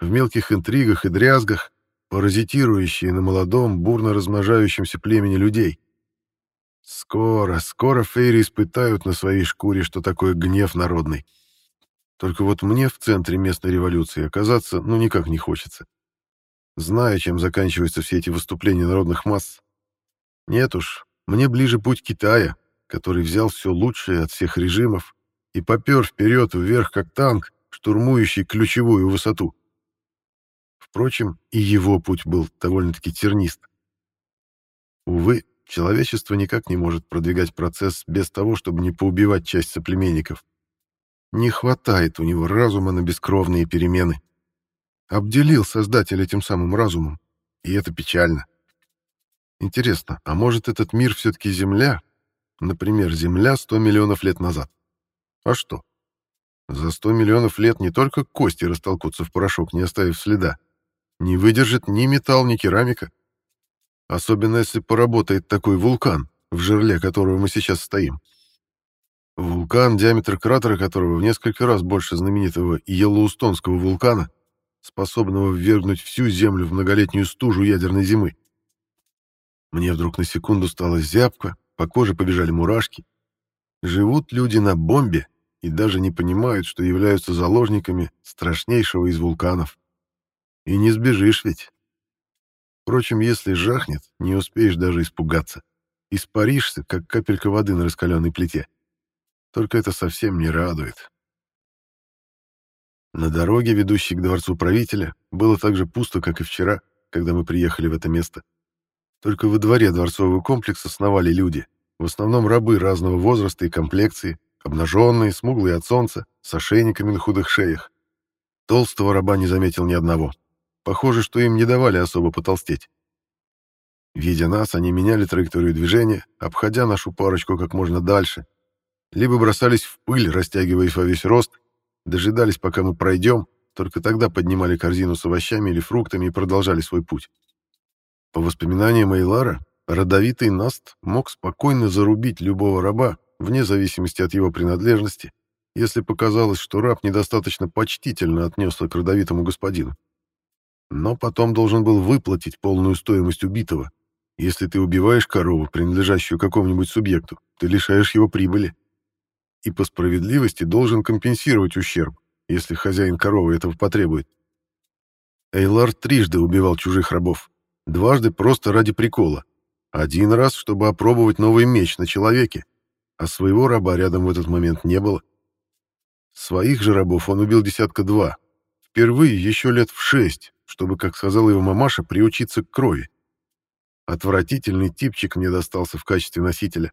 в мелких интригах и дрязгах, паразитирующие на молодом, бурно размножающемся племени людей. Скоро, скоро фейри испытают на своей шкуре, что такое гнев народный. Только вот мне в центре местной революции оказаться ну никак не хочется. Зная, чем заканчиваются все эти выступления народных масс. Нет уж, мне ближе путь Китая, который взял все лучшее от всех режимов и попер вперед вверх, как танк, штурмующий ключевую высоту. Впрочем, и его путь был довольно-таки тернист. Увы, человечество никак не может продвигать процесс без того, чтобы не поубивать часть соплеменников. Не хватает у него разума на бескровные перемены. Обделил Создатель этим самым разумом, и это печально. Интересно, а может этот мир все-таки Земля? Например, Земля 100 миллионов лет назад. А что? За 100 миллионов лет не только кости растолкутся в порошок, не оставив следа. Не выдержит ни металл, ни керамика. Особенно если поработает такой вулкан, в жерле которого мы сейчас стоим. Вулкан, диаметр кратера которого в несколько раз больше знаменитого Йеллоустонского вулкана, способного ввергнуть всю Землю в многолетнюю стужу ядерной зимы. Мне вдруг на секунду стало зябко, по коже побежали мурашки. Живут люди на бомбе и даже не понимают, что являются заложниками страшнейшего из вулканов. И не сбежишь ведь. Впрочем, если жахнет, не успеешь даже испугаться. Испаришься, как капелька воды на раскаленной плите. Только это совсем не радует. На дороге, ведущей к дворцу правителя, было так же пусто, как и вчера, когда мы приехали в это место. Только во дворе дворцового комплекса сновали люди, в основном рабы разного возраста и комплекции, обнаженные, смуглые от солнца, с ошейниками на худых шеях. Толстого раба не заметил ни одного. Похоже, что им не давали особо потолстеть. Видя нас, они меняли траекторию движения, обходя нашу парочку как можно дальше, либо бросались в пыль, растягиваясь во весь рост, дожидались, пока мы пройдем, только тогда поднимали корзину с овощами или фруктами и продолжали свой путь. По воспоминаниям Эйлара, родовитый Наст мог спокойно зарубить любого раба, вне зависимости от его принадлежности, если показалось, что раб недостаточно почтительно отнесся к родовитому господину. Но потом должен был выплатить полную стоимость убитого. Если ты убиваешь корову, принадлежащую какому-нибудь субъекту, ты лишаешь его прибыли. И по справедливости должен компенсировать ущерб, если хозяин коровы этого потребует. Эйлар трижды убивал чужих рабов. Дважды просто ради прикола. Один раз, чтобы опробовать новый меч на человеке, а своего раба рядом в этот момент не было. Своих же рабов он убил десятка два. Впервые еще лет в шесть, чтобы, как сказала его мамаша, приучиться к крови. Отвратительный типчик мне достался в качестве носителя.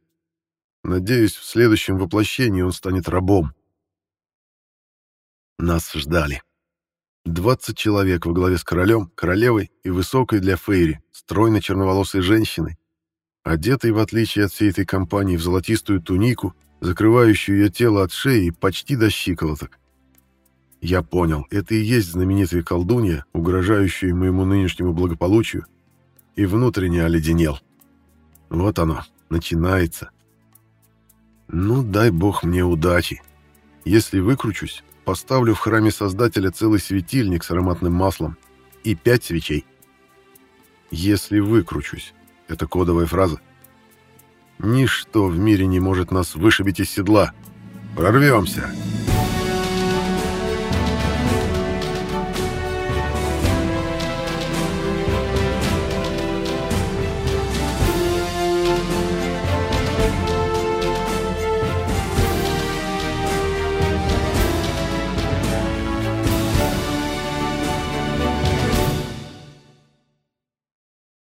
Надеюсь, в следующем воплощении он станет рабом. Нас ждали. 20 человек во главе с королем, королевой и высокой для Фейри, стройной черноволосой женщиной, одетой, в отличие от всей этой компании, в золотистую тунику, закрывающую ее тело от шеи почти до щиколоток. Я понял, это и есть знаменитая колдунья, угрожающая моему нынешнему благополучию, и внутренне оледенел. Вот оно, начинается. Ну, дай бог мне удачи. Если выкручусь, поставлю в храме Создателя целый светильник с ароматным маслом и пять свечей. Если выкручусь, это кодовая фраза. Ничто в мире не может нас вышибить из седла. Прорвемся!»